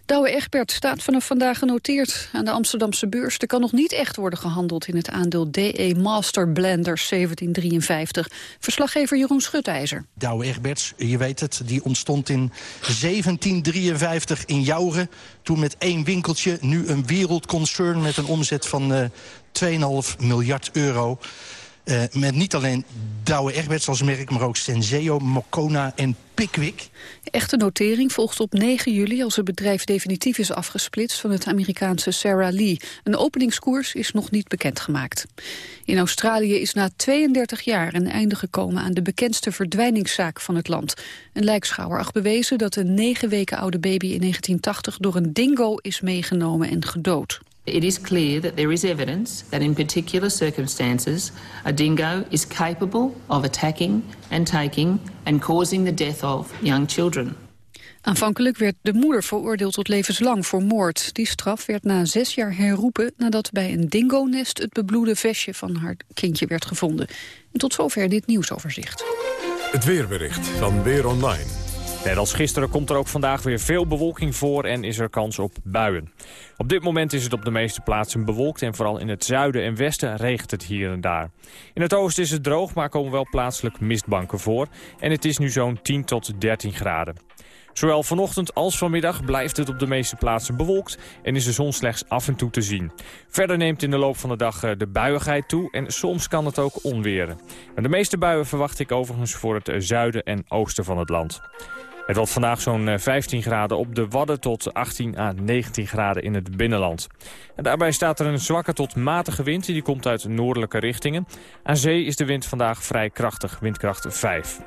Douwe Egbert staat vanaf vandaag genoteerd aan de Amsterdamse beurs. Er kan nog niet echt worden gehandeld in het aandeel DE Master Blender 1753. Verslaggever Jeroen Schutijzer. Douwe Egberts, je weet het, die ontstond in 1753 in Jouren. Toen met één winkeltje, nu een wereldconcern met een omzet van uh, eh, 2,5 miljard euro. Uh, met niet alleen Douwe Egberts als merk, maar ook Senseo, Mokona en Pickwick. echte notering volgt op 9 juli als het bedrijf definitief is afgesplitst van het Amerikaanse Sarah Lee. Een openingskoers is nog niet bekendgemaakt. In Australië is na 32 jaar een einde gekomen aan de bekendste verdwijningszaak van het land. Een lijkschouwer acht bewezen dat een negen weken oude baby in 1980 door een dingo is meegenomen en gedood. It is clear that there is evidence that in particular circumstances a dingo is capable of attacking and taking and causing the death of young children. Aanvankelijk werd de moeder veroordeeld tot levenslang voor moord. Die straf werd na zes jaar herroepen nadat bij een dingonest het bebloede vestje van haar kindje werd gevonden. En tot zover dit nieuwsoverzicht. Het weerbericht van Weer Online. Net als gisteren komt er ook vandaag weer veel bewolking voor en is er kans op buien. Op dit moment is het op de meeste plaatsen bewolkt en vooral in het zuiden en westen regent het hier en daar. In het oosten is het droog, maar komen wel plaatselijk mistbanken voor en het is nu zo'n 10 tot 13 graden. Zowel vanochtend als vanmiddag blijft het op de meeste plaatsen bewolkt en is de zon slechts af en toe te zien. Verder neemt in de loop van de dag eh, de buiigheid toe en soms kan het ook onweren. De meeste buien verwacht ik overigens voor het zuiden en oosten van het land. Het wordt vandaag zo'n 15 eh, graden op de Wadden tot 18 à 19 graden in het binnenland. En daarbij staat er een zwakke tot matige wind, die komt uit noordelijke richtingen. Aan zee is de wind vandaag vrij krachtig, windkracht 5.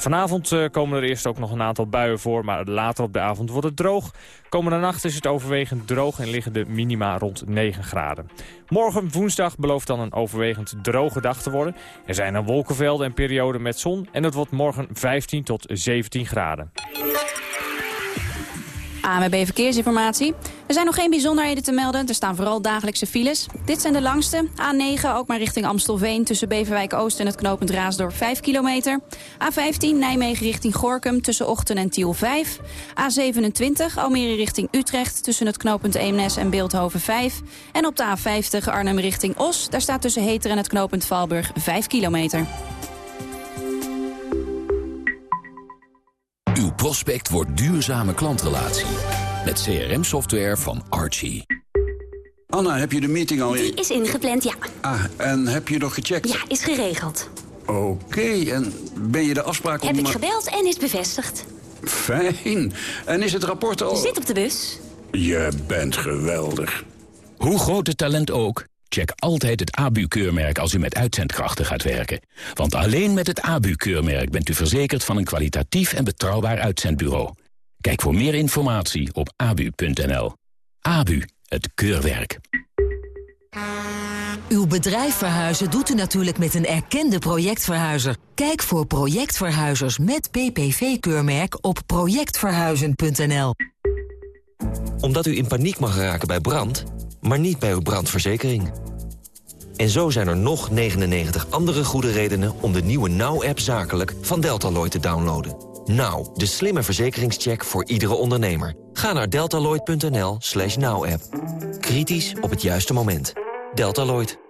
Vanavond eh, komen er eerst ook nog een aantal buien voor, maar later op de avond wordt het droog. Komende nacht is het overwegend droog en liggen de minima rond 9 graden. Morgen woensdag belooft dan een overwegend droge dag te worden. Er zijn dan wolkenvelden en perioden met zon en het wordt morgen 15 tot 17 graden. AMB Verkeersinformatie. Er zijn nog geen bijzonderheden te melden. Er staan vooral dagelijkse files. Dit zijn de langste. A9 ook maar richting Amstelveen tussen Beverwijk Oost en het knooppunt Raasdorp 5 kilometer. A15 Nijmegen richting Gorkum tussen Ochten en Tiel 5. A27 Almere richting Utrecht tussen het knooppunt Eemnes en Beeldhoven 5. En op de A50 Arnhem richting Os. Daar staat tussen Heter en het knooppunt Valburg 5 kilometer. Prospect wordt duurzame klantrelatie. Met CRM-software van Archie. Anna, heb je de meeting al... Die is ingepland, ja. Ah, en heb je nog gecheckt? Ja, is geregeld. Oké, en ben je de afspraak... Heb ik gebeld en is bevestigd. Fijn. En is het rapport al... Zit op de bus. Je bent geweldig. Hoe groot het talent ook... Check altijd het ABU-keurmerk als u met uitzendkrachten gaat werken. Want alleen met het ABU-keurmerk bent u verzekerd van een kwalitatief en betrouwbaar uitzendbureau. Kijk voor meer informatie op abu.nl. ABU, het keurwerk. Uw bedrijf verhuizen doet u natuurlijk met een erkende projectverhuizer. Kijk voor projectverhuizers met PPV-keurmerk op projectverhuizen.nl. Omdat u in paniek mag raken bij brand maar niet bij uw brandverzekering. En zo zijn er nog 99 andere goede redenen om de nieuwe Now-app zakelijk van Deltaloid te downloaden. Now, de slimme verzekeringscheck voor iedere ondernemer. Ga naar deltaloid.nl slash now-app. Kritisch op het juiste moment. Deltaloid.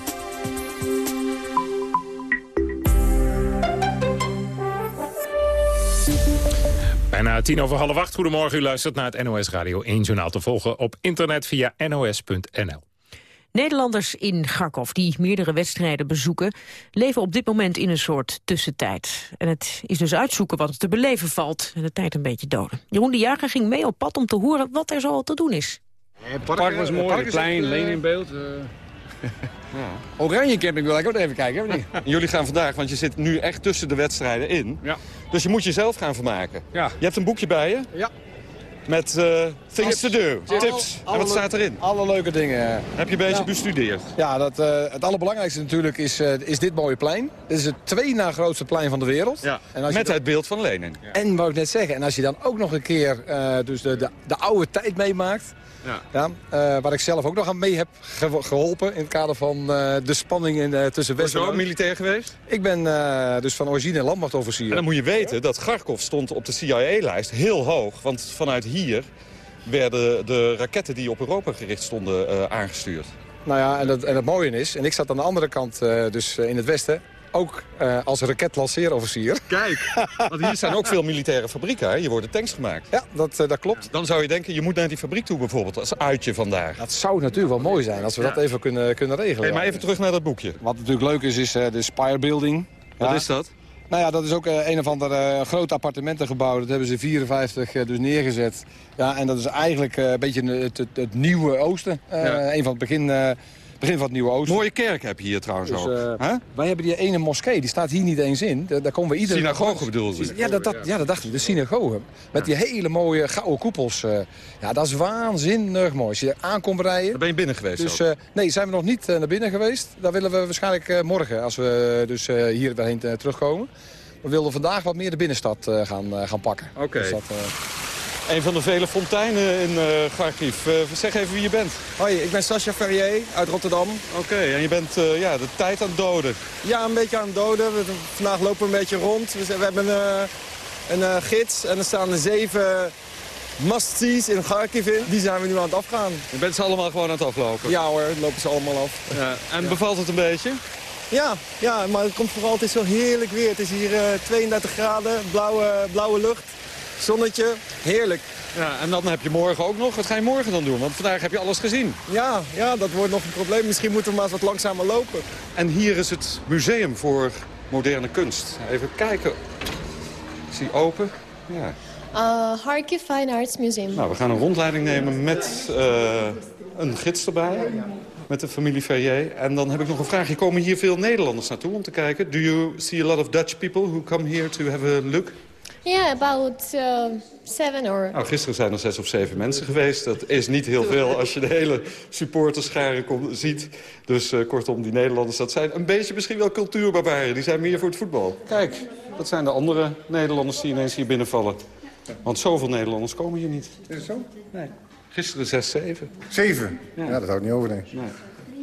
Bijna Bijna tien over half acht. Goedemorgen, u luistert naar het NOS Radio 1 Journaal te volgen op internet via nos.nl. Nederlanders in Kharkov die meerdere wedstrijden bezoeken... leven op dit moment in een soort tussentijd. En het is dus uitzoeken wat er te beleven valt en de tijd een beetje doden. Jeroen de Jager ging mee op pad om te horen wat er zoal te doen is. Het park, was mooi, het plein, Leen in beeld. Uh... Ja. Oranje camping wil ik ook even kijken, of niet? Jullie gaan vandaag, want je zit nu echt tussen de wedstrijden in. Ja. Dus je moet jezelf gaan vermaken. Ja. Je hebt een boekje bij je? Ja. Met uh, things to do, tips. En wat staat erin? Alle leuke dingen. Heb je een beetje ja. bestudeerd? Ja, dat, uh, het allerbelangrijkste natuurlijk is, uh, is dit mooie plein. Dit is het twee na grootste plein van de wereld. Ja. En als Met het beeld van Lenin. Ja. En wou ik net zeggen, en als je dan ook nog een keer dus de, de, de oude tijd meemaakt... Ja. Waar ik zelf ook nog aan mee heb ge geholpen... in het kader van de spanning in, tussen West en Oost. ook militair geweest? Ik ben dus van origine landmachtofficier. En dan moet je weten dat Kharkov stond op de CIA-lijst heel hoog. Want vanuit hier werden de raketten die op Europa gericht stonden aangestuurd. Nou ja, en, dat, en het mooie is... en ik zat aan de andere kant, dus in het westen ook uh, als raketlanceerofficier. Kijk, want hier zijn ook veel militaire fabrieken. Hè? Hier worden tanks gemaakt. Ja, dat, uh, dat klopt. Dan zou je denken, je moet naar die fabriek toe bijvoorbeeld, als uitje vandaag. Dat zou natuurlijk wel mooi zijn als we ja. dat even kunnen, kunnen regelen. Hey, maar even terug naar dat boekje. Wat natuurlijk leuk is, is uh, de Spire Building. Wat ja. is dat? Nou ja, dat is ook een of ander uh, groot appartementengebouw. Dat hebben ze 54 uh, dus neergezet. Ja, en dat is eigenlijk een beetje het, het, het nieuwe oosten. Ja. Een van het begin begin van het Nieuwe Oosten. Mooie kerk heb je hier trouwens dus, ook. Uh, wij hebben die ene moskee, die staat hier niet eens in. Daar komen we iedere Synagoge bedoel je? Ja, dat, dat, ja, dat dacht ik. De synagoge. Met die hele mooie gouden koepels. Uh, ja, dat is waanzinnig mooi. Als je aankomt rijden... Daar ben je binnen geweest dus, uh, Nee, zijn we nog niet naar binnen geweest. Daar willen we waarschijnlijk morgen, als we dus hier weer heen terugkomen. We wilden vandaag wat meer de binnenstad gaan, gaan pakken. Oké. Okay. Dus een van de vele fonteinen in uh, Kharkiv. Uh, zeg even wie je bent. Hoi, ik ben Sascha Ferrier uit Rotterdam. Oké, okay, en je bent uh, ja, de tijd aan het doden. Ja, een beetje aan het doden. We, vandaag lopen we een beetje rond. We, we hebben een, gids en er staan zeven must-sees in Kharkiv in. Die zijn we nu aan het afgaan. Je bent ze allemaal gewoon aan het aflopen? Ja hoor, lopen ze allemaal af. Ja, en ja. bevalt het een beetje? Ja, ja, maar het komt vooral, het is zo heerlijk weer. Het is hier 32 graden, blauwe, blauwe lucht. Zonnetje, heerlijk. Ja, en dan heb je morgen ook nog. Wat ga je morgen dan doen? Want vandaag heb je alles gezien. Ja, ja dat wordt nog een probleem. Misschien moeten we maar eens wat langzamer lopen. En hier is het museum voor moderne kunst. Even kijken. Is die open? Ja. Uh, Fine Arts Museum. Nou, we gaan een rondleiding nemen met uh, een gids erbij. Met de familie Ferrier. En dan heb ik nog een vraag. Hier komen hier veel Nederlanders naartoe om te kijken. Do you see a lot of Dutch people who come here to have a look? Ja, yeah, about uh, seven or... Nou, gisteren zijn er zes of zeven mensen geweest. Dat is niet heel veel als je de hele supporterscharen komt, ziet. Dus uh, kortom, die Nederlanders, dat zijn een beetje misschien wel cultuurbarbaren. Die zijn meer voor het voetbal. Kijk, dat zijn de andere Nederlanders die ineens hier binnenvallen. Want zoveel Nederlanders komen hier niet. Is het zo? Nee. Gisteren zes, zeven. Zeven? Ja, ja dat houdt niet over, denk ik. Nee.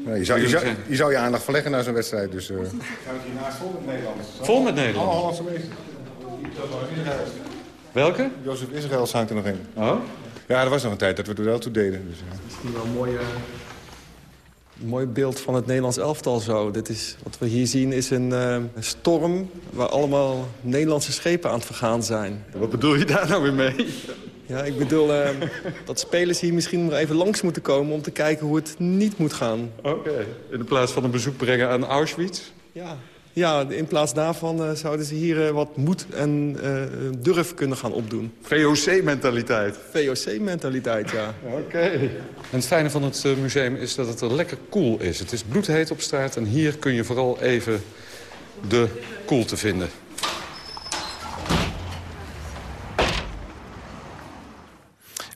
Nee, je, zou, je, zou, je, zou, je aandacht verleggen naar zo'n wedstrijd. Dus, uh... Gaat het hiernaast vol met Nederlanders? Vol met Nederlanders? Alle Hollandse. Welke? Jozef Israëls hangt er nog in. Oh? Ja, er was nog een tijd dat we er wel toe deden. Dus, ja. Misschien wel een mooie, mooi beeld van het Nederlands elftal zo. Dit is, wat we hier zien is een uh, storm waar allemaal Nederlandse schepen aan het vergaan zijn. Wat bedoel je daar nou weer mee? Ja, ik bedoel uh, dat spelers hier misschien nog even langs moeten komen... om te kijken hoe het niet moet gaan. Oké, okay. in plaats van een bezoek brengen aan Auschwitz? Ja, ja, in plaats daarvan uh, zouden ze hier uh, wat moed en uh, durf kunnen gaan opdoen. VOC-mentaliteit? VOC-mentaliteit, ja. Oké. Okay. En het fijne van het museum is dat het er lekker koel cool is. Het is bloedheet op straat en hier kun je vooral even de koelte vinden.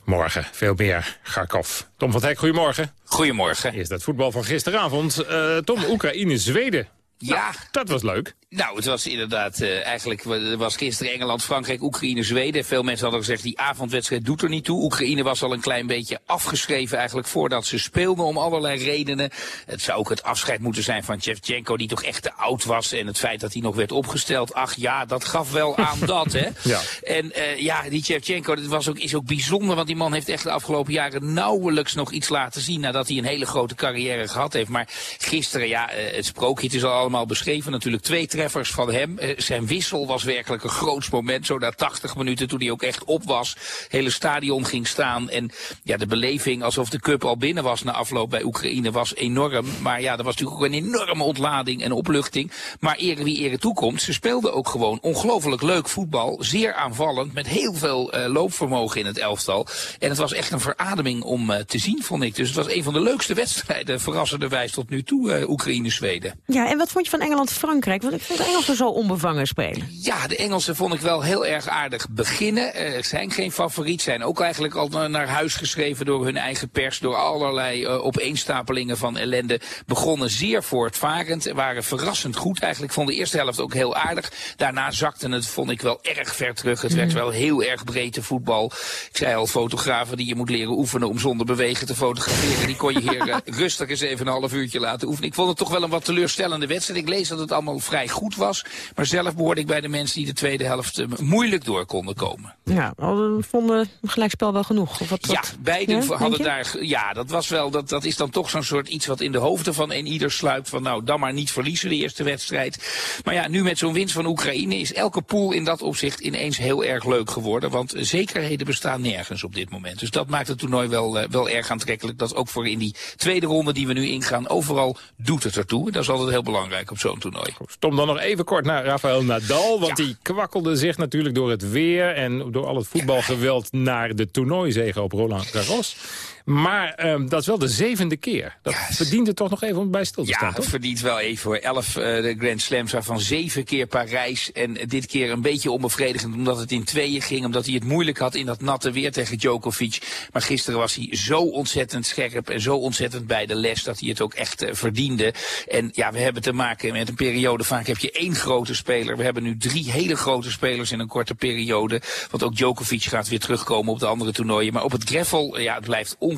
Morgen veel meer Garkov. Tom van Hek, goedemorgen. Goedemorgen. Eerst dat voetbal van gisteravond. Uh, Tom, Oekraïne-Zweden. Ja. Nou, dat was leuk. Nou, het was inderdaad, uh, eigenlijk was gisteren Engeland, Frankrijk, Oekraïne, Zweden. Veel mensen hadden gezegd, die avondwedstrijd doet er niet toe. Oekraïne was al een klein beetje afgeschreven eigenlijk voordat ze speelden om allerlei redenen. Het zou ook het afscheid moeten zijn van Shevchenko, die toch echt te oud was. En het feit dat hij nog werd opgesteld, ach ja, dat gaf wel aan dat, hè. Ja. En uh, ja, die Shevchenko, dat was ook, is ook bijzonder, want die man heeft echt de afgelopen jaren nauwelijks nog iets laten zien nadat hij een hele grote carrière gehad heeft. Maar gisteren, ja, uh, het sprookje, het is al allemaal beschreven. Natuurlijk twee treffers van hem. Eh, zijn wissel was werkelijk een groots moment. Zo na 80 minuten toen hij ook echt op was. Hele stadion ging staan. En ja, de beleving alsof de cup al binnen was na afloop bij Oekraïne was enorm. Maar ja, er was natuurlijk ook een enorme ontlading en opluchting. Maar ere wie ere toekomt, ze speelden ook gewoon ongelooflijk leuk voetbal. Zeer aanvallend, met heel veel uh, loopvermogen in het elftal. En het was echt een verademing om uh, te zien, vond ik. Dus het was een van de leukste wedstrijden, verrassende wijs tot nu toe, Oekraïne-Zweden. Ja, en wat vond van Engeland-Frankrijk? Want ik vond de Engelsen zo onbevangen spelen. Ja, de Engelsen vond ik wel heel erg aardig beginnen. Er zijn geen favoriet, zijn ook eigenlijk al naar huis geschreven door hun eigen pers. Door allerlei opeenstapelingen van ellende. Begonnen zeer voortvarend, waren verrassend goed eigenlijk. Vond de eerste helft ook heel aardig. Daarna zakte het, vond ik wel erg ver terug. Het werd wel heel erg breedte voetbal. Ik zei al, fotografen die je moet leren oefenen om zonder bewegen te fotograferen. Die kon je hier uh, rustig eens even een half uurtje laten oefenen. Ik vond het toch wel een wat teleurstellende wedstrijd. Ik lees dat het allemaal vrij goed was. Maar zelf behoorde ik bij de mensen die de tweede helft uh, moeilijk door konden komen. Ja, vonden gelijkspel wel genoeg? Of wat, ja, wat? beiden ja, hadden daar... Ja, dat was wel... Dat, dat is dan toch zo'n soort iets wat in de hoofden van een ieder sluipt. Van nou, dan maar niet verliezen de eerste wedstrijd. Maar ja, nu met zo'n winst van Oekraïne is elke pool in dat opzicht ineens heel erg leuk geworden. Want zekerheden bestaan nergens op dit moment. Dus dat maakt het toernooi wel, uh, wel erg aantrekkelijk. Dat ook voor in die tweede ronde die we nu ingaan, overal doet het ertoe. Dat is altijd heel belangrijk op zo'n toernooi. Goed, Tom, dan nog even kort naar Rafael Nadal. Want ja. die kwakkelde zich natuurlijk door het weer en door al het voetbalgeweld naar de toernooizege op Roland Garros. Maar um, dat is wel de zevende keer. Dat yes. verdient het toch nog even om bij stil te ja, staan, Ja, toch? het verdient wel even hoor. Elf uh, de Grand Slams waarvan zeven keer Parijs. En dit keer een beetje onbevredigend omdat het in tweeën ging. Omdat hij het moeilijk had in dat natte weer tegen Djokovic. Maar gisteren was hij zo ontzettend scherp en zo ontzettend bij de les... dat hij het ook echt uh, verdiende. En ja, we hebben te maken met een periode. Vaak heb je één grote speler. We hebben nu drie hele grote spelers in een korte periode. Want ook Djokovic gaat weer terugkomen op de andere toernooien. Maar op het gravel, ja, het blijft ongelooflijk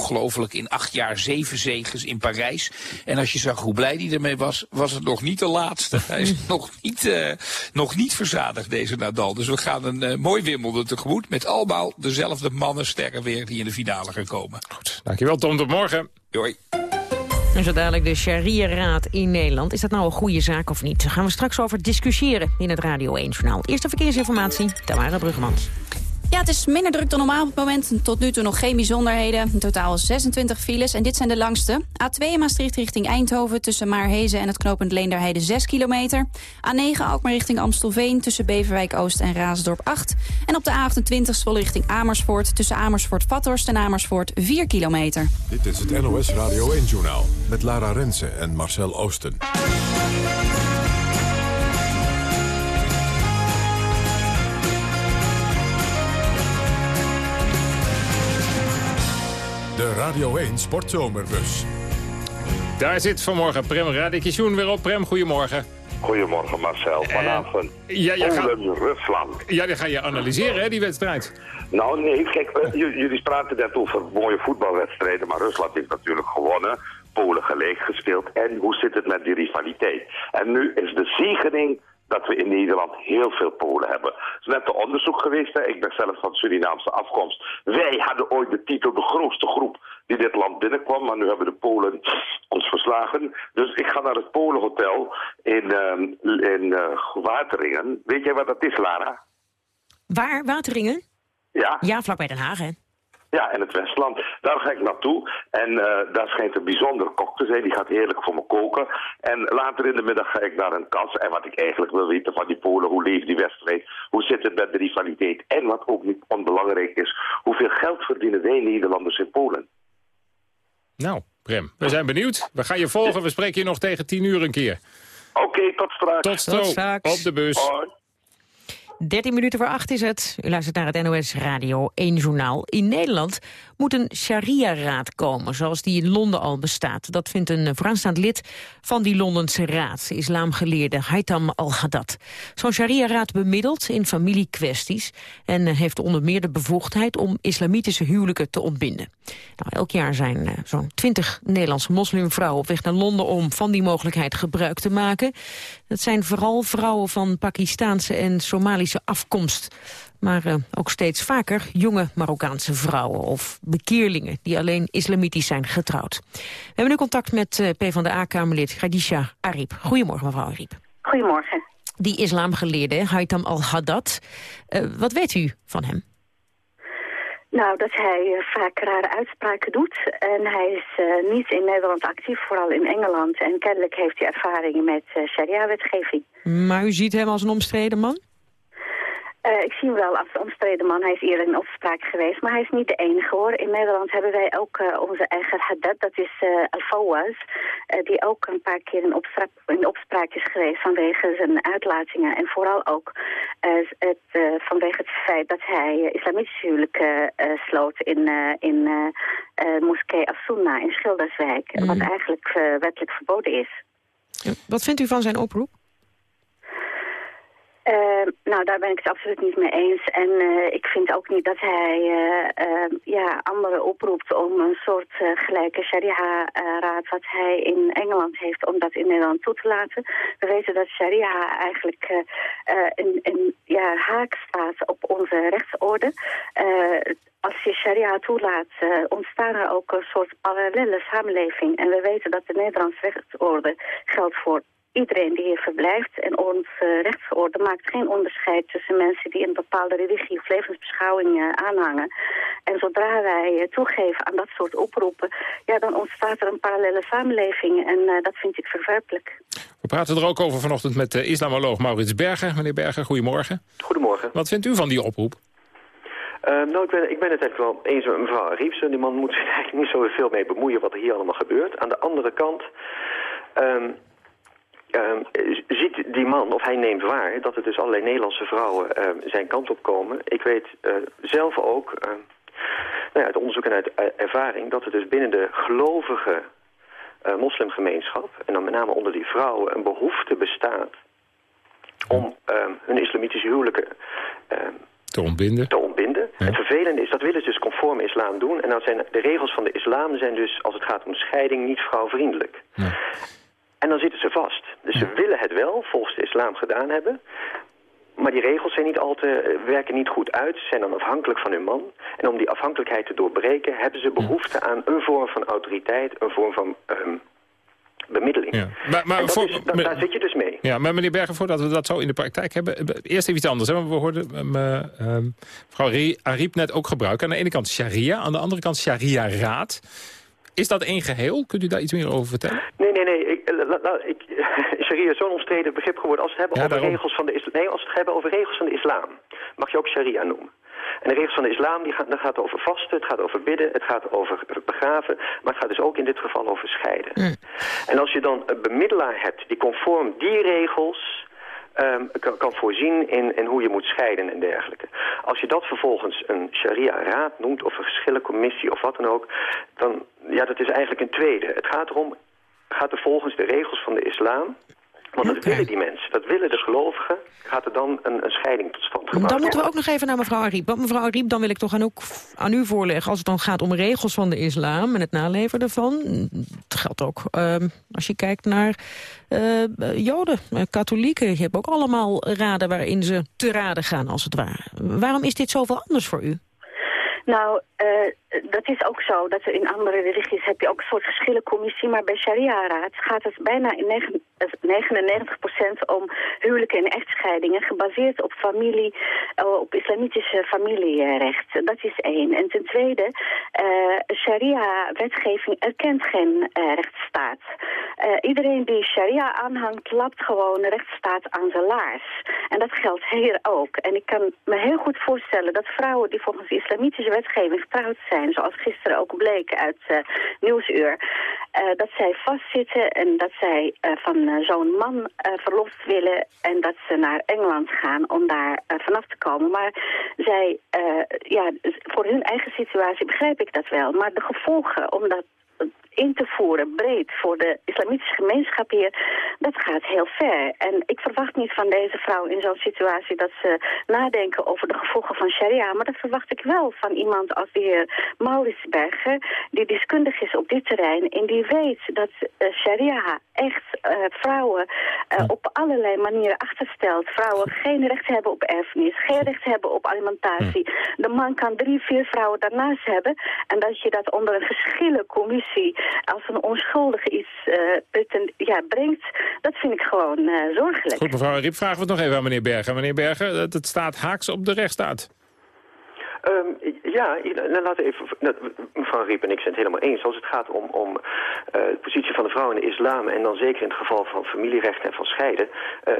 in acht jaar zeven zegens in Parijs. En als je zag hoe blij hij ermee was, was het nog niet de laatste. Hij is nog niet, uh, nog niet verzadigd, deze Nadal. Dus we gaan een uh, mooi Wimbledon tegemoet met allemaal dezelfde mannen sterren weer die in de finale gaan komen. Goed, dankjewel Tom, tot morgen. Doei. En zo dadelijk de Sharia-raad in Nederland. Is dat nou een goede zaak of niet? Daar gaan we straks over discussiëren in het Radio 1-journaal. Eerste verkeersinformatie, Tamara Bruggemans. Ja, het is minder druk dan normaal op het moment. Tot nu toe nog geen bijzonderheden. In totaal 26 files en dit zijn de langste. A2 Maastricht richting Eindhoven tussen Maarhezen en het knooppunt Leenderheide 6 kilometer. A9 Alkmaar richting Amstelveen tussen Beverwijk Oost en Raasdorp 8. En op de A28 Zwolle richting Amersfoort tussen Amersfoort-Vathorst en Amersfoort 4 kilometer. Dit is het NOS Radio 1-journaal met Lara Rensen en Marcel Oosten. De Radio 1 Sportzomerbus. Daar zit vanmorgen Prem Radikisjoen weer op. Prem, goedemorgen. Goedemorgen Marcel. Vanavond uh, ja, ja, Polen-Rusland. Ja, die ga je analyseren, hè, die wedstrijd. Nou nee, kijk, jullie praten net over mooie voetbalwedstrijden, maar Rusland heeft natuurlijk gewonnen. Polen gelijk gespeeld. En hoe zit het met die rivaliteit? En nu is de zegening dat we in Nederland heel veel Polen hebben. Het is net een onderzoek geweest, hè. ik ben zelf van Surinaamse afkomst. Wij hadden ooit de titel de grootste groep die dit land binnenkwam, maar nu hebben de Polen ons verslagen. Dus ik ga naar het Polenhotel in, uh, in uh, Wateringen. Weet jij wat dat is, Lara? Waar? Wateringen? Ja. Ja, vlakbij Den Haag, hè? Ja, in het Westland. Daar ga ik naartoe. En uh, daar schijnt een bijzondere kok te zijn. Die gaat heerlijk voor me koken. En later in de middag ga ik naar een kas. En wat ik eigenlijk wil weten van die Polen, hoe leeft die wedstrijd? Hoe zit het met de rivaliteit? En wat ook niet onbelangrijk is, hoeveel geld verdienen wij Nederlanders in Polen? Nou, Prem, we zijn benieuwd. We gaan je volgen. We spreken je nog tegen tien uur een keer. Oké, okay, tot straks. Tot, tot straks. Op de bus. Hoi. 13 minuten voor 8 is het. U luistert naar het NOS Radio 1 Journaal. In Nederland moet een sharia-raad komen, zoals die in Londen al bestaat. Dat vindt een vooraanstaand lid van die Londense raad, de islamgeleerde Haitham al-Haddad. Zo'n sharia-raad bemiddelt in familiekwesties... en heeft onder meer de bevoegdheid om islamitische huwelijken te ontbinden. Nou, elk jaar zijn uh, zo'n 20 Nederlandse moslimvrouwen op weg naar Londen... om van die mogelijkheid gebruik te maken. Dat zijn vooral vrouwen van Pakistaanse en Somalische afkomst. Maar uh, ook steeds vaker jonge Marokkaanse vrouwen of bekeerlingen... die alleen islamitisch zijn getrouwd. We hebben nu contact met uh, PvdA-kamerlid Khadija Arib. Goedemorgen, mevrouw Arib. Goedemorgen. Die islamgeleerde, Haitham al-Haddad. Uh, wat weet u van hem? Nou, dat hij vaak rare uitspraken doet. En hij is uh, niet in Nederland actief, vooral in Engeland. En kennelijk heeft hij ervaringen met uh, sharia-wetgeving. Maar u ziet hem als een omstreden man? Uh, ik zie hem wel als omstreden man. Hij is eerder in opspraak geweest, maar hij is niet de enige hoor. In Nederland hebben wij ook uh, onze eigen Haddad, dat is uh, Al-Fawaz, die ook een paar keer in opspraak, in opspraak is geweest vanwege zijn uitlatingen. En vooral ook het, vanwege het feit dat hij islamitische huwelijken sloot in, in moskee As-Sunnah in Schilderswijk, mm. wat eigenlijk wettelijk verboden is. Wat vindt u van zijn oproep? Uh, nou, daar ben ik het absoluut niet mee eens. En uh, ik vind ook niet dat hij uh, ja, anderen oproept om een soort gelijke sharia-raad wat hij in Engeland heeft, om dat in Nederland toe te laten. We weten dat sharia eigenlijk een, een ja, haak staat op onze rechtsorde. als je sharia toelaat, ontstaan er ook een soort parallele samenleving. En we weten dat de Nederlandse rechtsorde geldt voor iedereen die hier verblijft. En onze uh, rechtsorde maakt geen onderscheid tussen mensen die een bepaalde religie of levensbeschouwing uh, aanhangen. En zodra wij uh, toegeven aan dat soort oproepen, ja, dan ontstaat er een parallele samenleving. En dat vind ik verwerpelijk. We praten er ook over vanochtend met de islamoloog Maurits Berger. Meneer Berger, goedemorgen. Goedemorgen. Wat vindt u van die oproep? Uh, nou, ik ben, ik ben het eigenlijk wel eens met mevrouw Riepsen. Die man moet zich eigenlijk niet zoveel mee bemoeien wat er hier allemaal gebeurt. Aan de andere kant... Um, uh, ziet die man, of hij neemt waar, dat er dus allerlei Nederlandse vrouwen uh, zijn kant op komen. Ik weet uh, zelf ook, nou ja, uit onderzoek en uit ervaring, dat er dus binnen de gelovige moslimgemeenschap, en dan met name onder die vrouwen, een behoefte bestaat om hun islamitische huwelijken te ontbinden. Te ontbinden. Ja. Het vervelende is, dat willen ze dus conform islam doen. En dan zijn de regels van de islam zijn dus, als het gaat om scheiding, niet vrouwvriendelijk. Ja. En dan zitten ze vast. Dus ze willen het wel, volgens de islam, gedaan hebben. Maar die regels zijn niet al te, werken niet goed uit. Ze zijn dan afhankelijk van hun man. En om die afhankelijkheid te doorbreken... hebben ze behoefte aan een vorm van autoriteit... een vorm van um, bemiddeling. Ja. Maar, maar voor, is, da, daar zit je dus mee. Ja, maar meneer Berger, voordat we dat zo in de praktijk hebben... eerst even iets anders. Hè? We hoorden uh, uh, mevrouw Ariep net ook gebruiken. Aan de ene kant sharia, aan de andere kant sharia-raad. Is dat één geheel? Kunt u daar iets meer over vertellen? Nee, nee, nee. La, ik, sharia is zo'n omstreden begrip geworden. Als we het hebben, ja, over, regels van de islam, nee, als we het hebben over regels van de islam, mag je ook sharia noemen. En de regels van de islam, die gaan, dan gaat over vasten, het gaat over bidden, het gaat over begraven, maar het gaat dus ook in dit geval over scheiden. Mm. En als je dan een bemiddelaar hebt die conform die regels um, kan, kan, voorzien in, in hoe je moet scheiden en dergelijke. Als je dat vervolgens een sharia-raad noemt of een geschillencommissie of wat dan ook, dan, ja, dat is eigenlijk een tweede. Het gaat erom, gaat er volgens de regels van de islam want dat willen die mensen, dat willen de gelovigen. Gaat er dan een, een scheiding tot stand gebracht Dan moeten we ook nog even naar mevrouw Ariep. Want mevrouw Ariep, dan wil ik toch aan, ook aan u voorleggen... als het dan gaat om regels van de islam en het naleven daarvan. Het geldt ook uh, als je kijkt naar uh, joden, uh, katholieken. Je hebt ook allemaal raden waarin ze te raden gaan, als het ware. Waarom is dit zoveel anders voor u? Nou, uh, dat is ook zo. Dat in andere religies heb je ook een soort geschillencommissie. Maar bij Sharia-raad gaat het bijna in 99% om huwelijken en echtscheidingen. Gebaseerd op familie, uh, op islamitische familierecht. Dat is één. En ten tweede, uh, Sharia-wetgeving erkent geen rechtsstaat. iedereen die Sharia aanhangt, lapt gewoon rechtsstaat aan zijn laars. En dat geldt hier ook. En ik kan me heel goed voorstellen dat vrouwen die volgens de islamitische wetgeving getrouwd zijn, zoals gisteren ook bleek uit uh, Nieuwsuur, uh, dat zij vastzitten en dat zij uh, van zo'n man verlost willen en dat ze naar Engeland gaan om daar vanaf te komen. Maar zij, ja, voor hun eigen situatie begrijp ik dat wel. Maar de gevolgen, omdat in te voeren, breed, voor de islamitische gemeenschap hier, dat gaat heel ver. En ik verwacht niet van deze vrouw in zo'n situatie dat ze nadenken over de gevolgen van sharia, maar dat verwacht ik wel van iemand als de heer Mauritsberger, die deskundig is op dit terrein en die weet dat uh, sharia echt uh, vrouwen uh, op allerlei manieren achterstelt. Vrouwen geen recht hebben op erfenis, geen recht hebben op alimentatie. De man kan drie, vier vrouwen daarnaast hebben en dat je dat onder een geschillencommissie als een onschuldige iets ja, brengt, dat vind ik gewoon zorgelijk. Goed, mevrouw Riep, vragen we het nog even aan meneer Berger. Meneer Berger, het staat haaks op de rechtsstaat. Um, ja, nou, laten we even, nou, mevrouw Riep en ik zijn het helemaal eens. Als het gaat om, om uh, de positie van de vrouw in de islam... en dan zeker in het geval van familierecht en van scheiden... Uh,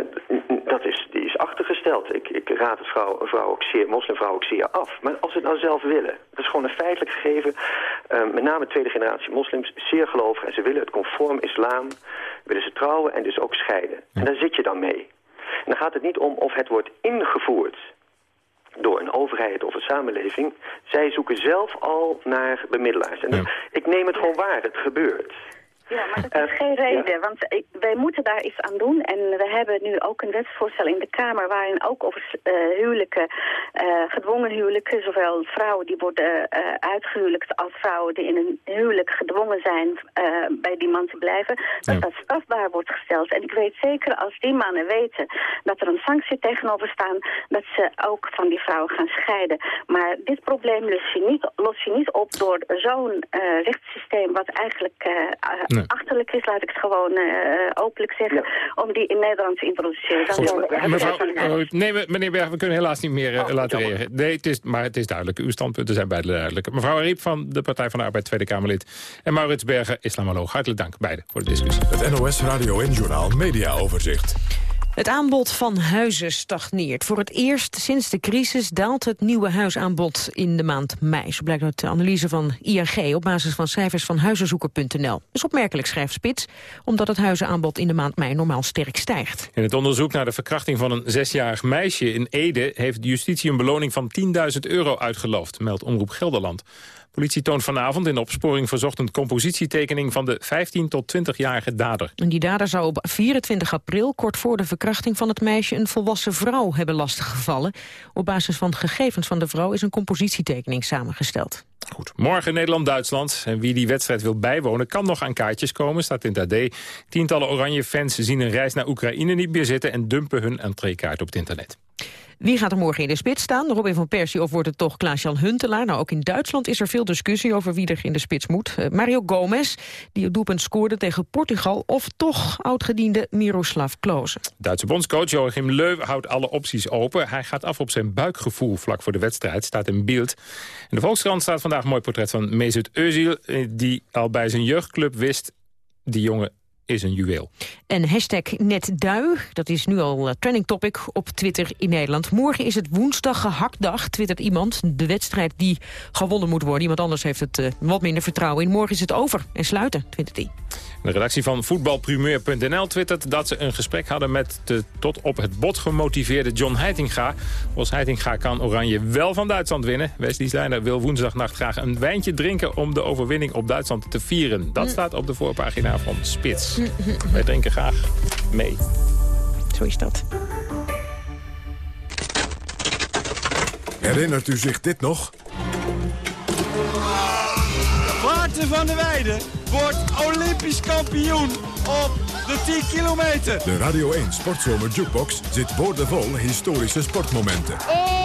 dat is, die is achtergesteld. Ik, ik raad het vrouw, vrouw ook zeer, moslimvrouw ook zeer af. Maar als ze het nou zelf willen... dat is gewoon een feitelijk gegeven... Uh, met name tweede generatie moslims, zeer gelovig... en ze willen het conform islam, willen ze trouwen en dus ook scheiden. En daar zit je dan mee. En dan gaat het niet om of het wordt ingevoerd door een overheid of een samenleving. Zij zoeken zelf al naar bemiddelaars. En ik neem het gewoon waar, het gebeurt. Ja, maar dat is uh, geen reden, ja. want ik, wij moeten daar iets aan doen. En we hebben nu ook een wetsvoorstel in de Kamer... waarin ook over uh, huwelijken, uh, gedwongen huwelijken... zowel vrouwen die worden uitgehuwelijkt als vrouwen die in een huwelijk gedwongen zijn... bij die man te blijven, dat ja. dat strafbaar wordt gesteld. En ik weet zeker als die mannen weten dat er een sanctie tegenover staan... dat ze ook van die vrouwen gaan scheiden. Maar dit probleem los je niet, los je niet op door zo'n rechtssysteem... wat eigenlijk nee. achterlijk is, laat ik het gewoon uh, openlijk zeggen, ja. om die in Nederland te introduceren. Dan Goed. Mevrouw, uh, nee, meneer Berg, we kunnen helaas niet meer uh, oh, laten reageren. Nee, het is, maar het is duidelijk. Uw standpunten zijn beide duidelijk. Mevrouw Riep van de Partij van de Arbeid, Tweede Kamerlid. En Maurits Berger, islamoloog. Hartelijk dank, beide, voor de discussie. Het NOS Radio en Journaal Media Overzicht. Het aanbod van huizen stagneert. Voor het eerst sinds de crisis daalt het nieuwe huisaanbod in de maand mei. Zo blijkt uit de analyse van ING op basis van cijfers van huizenzoeker.nl. Dat is opmerkelijk, schrijft Spits, omdat het huizenaanbod in de maand mei normaal sterk stijgt. In het onderzoek naar de verkrachting van een zesjarig meisje in Ede... heeft de justitie een beloning van 10.000 euro uitgeloofd, meldt Omroep Gelderland. Politie toont vanavond in opsporing verzocht een compositietekening van de 15 tot 20-jarige dader. En die dader zou op 24 april, kort voor de verkrachting van het meisje, een volwassen vrouw hebben lastiggevallen. Op basis van gegevens van de vrouw is een compositietekening samengesteld. Goed, morgen Nederland-Duitsland. En wie die wedstrijd wil bijwonen kan nog aan kaartjes komen, staat in het AD. Tientallen oranje fans zien een reis naar Oekraïne niet meer zitten... en dumpen hun entreekaart op het internet. Wie gaat er morgen in de spits staan? Robin van Persie of wordt het toch Klaas-Jan Huntelaar? Nou, ook in Duitsland is er veel discussie over wie er in de spits moet. Uh, Mario Gomez, die het doelpunt scoorde tegen Portugal... of toch oudgediende Miroslav Klose. Duitse bondscoach Joachim Löw houdt alle opties open. Hij gaat af op zijn buikgevoel vlak voor de wedstrijd, staat in beeld. In de Volkskrant staat vandaag een mooi portret van Mesut Özil... Eh, die al bij zijn jeugdclub wist... die jongen is een juweel. En hashtag netdui, dat is nu al trending topic op Twitter in Nederland. Morgen is het woensdag gehaktdag, twittert iemand. De wedstrijd die gewonnen moet worden. Iemand anders heeft het uh, wat minder vertrouwen in. Morgen is het over en sluiten, twittert hij. De redactie van voetbalprimeur.nl twittert dat ze een gesprek hadden met de tot op het bot gemotiveerde John Heitinga. Volgens Heitinga kan Oranje wel van Duitsland winnen. Wesley wil woensdagnacht graag een wijntje drinken om de overwinning op Duitsland te vieren. Dat staat op de voorpagina van Spits. Wij drinken graag mee. Zo is dat. Herinnert u zich dit nog? Maarten van der Weijden wordt Olympisch kampioen op de 10 kilometer. De Radio 1 Sportzomer Jukebox zit boordevol historische sportmomenten. Oh,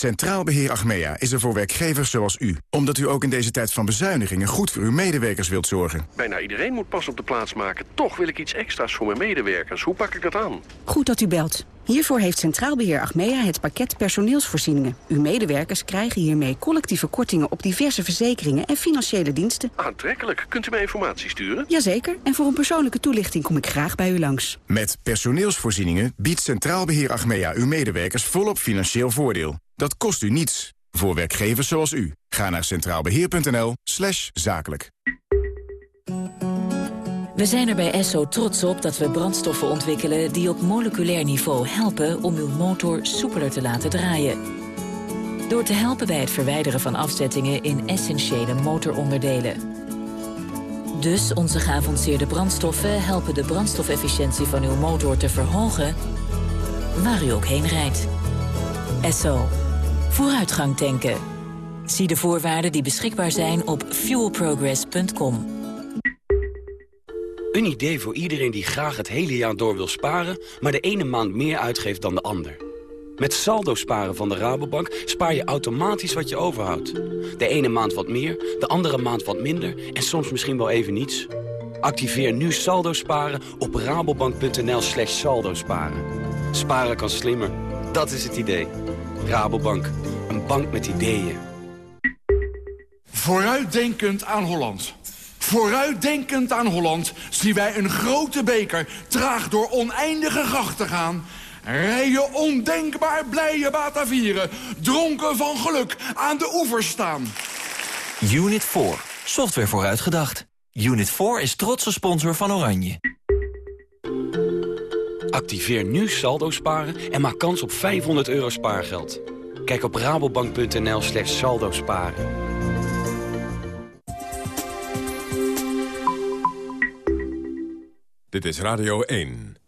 Centraal Beheer Achmea is er voor werkgevers zoals u. Omdat u ook in deze tijd van bezuinigingen goed voor uw medewerkers wilt zorgen. Bijna iedereen moet pas op de plaats maken. Toch wil ik iets extra's voor mijn medewerkers. Hoe pak ik dat aan? Goed dat u belt. Hiervoor heeft Centraal Beheer Achmea het pakket personeelsvoorzieningen. Uw medewerkers krijgen hiermee collectieve kortingen op diverse verzekeringen en financiële diensten. Aantrekkelijk. Kunt u mij informatie sturen? Jazeker, en voor een persoonlijke toelichting kom ik graag bij u langs. Met personeelsvoorzieningen biedt Centraal Beheer Achmea uw medewerkers volop financieel voordeel. Dat kost u niets. Voor werkgevers zoals u. Ga naar centraalbeheer.nl slash zakelijk. We zijn er bij Esso trots op dat we brandstoffen ontwikkelen... die op moleculair niveau helpen om uw motor soepeler te laten draaien. Door te helpen bij het verwijderen van afzettingen in essentiële motoronderdelen. Dus onze geavanceerde brandstoffen helpen de brandstofefficiëntie van uw motor te verhogen... waar u ook heen rijdt. Esso. Vooruitgang tanken. Zie de voorwaarden die beschikbaar zijn op fuelprogress.com. Een idee voor iedereen die graag het hele jaar door wil sparen... maar de ene maand meer uitgeeft dan de ander. Met saldo sparen van de Rabobank spaar je automatisch wat je overhoudt. De ene maand wat meer, de andere maand wat minder... en soms misschien wel even niets. Activeer nu saldo sparen op rabobank.nl slash saldo sparen. Sparen kan slimmer, dat is het idee. Rabobank, een bank met ideeën. Vooruitdenkend aan Holland. Vooruitdenkend aan Holland zien wij een grote beker traag door oneindige grachten gaan. Rijen ondenkbaar blije Batavieren, dronken van geluk aan de oevers staan. Unit 4, software vooruitgedacht. Unit 4 is trotse sponsor van Oranje. Activeer nu saldo sparen en maak kans op 500 euro spaargeld. Kijk op rabobank.nl slash saldo sparen. Dit is Radio 1.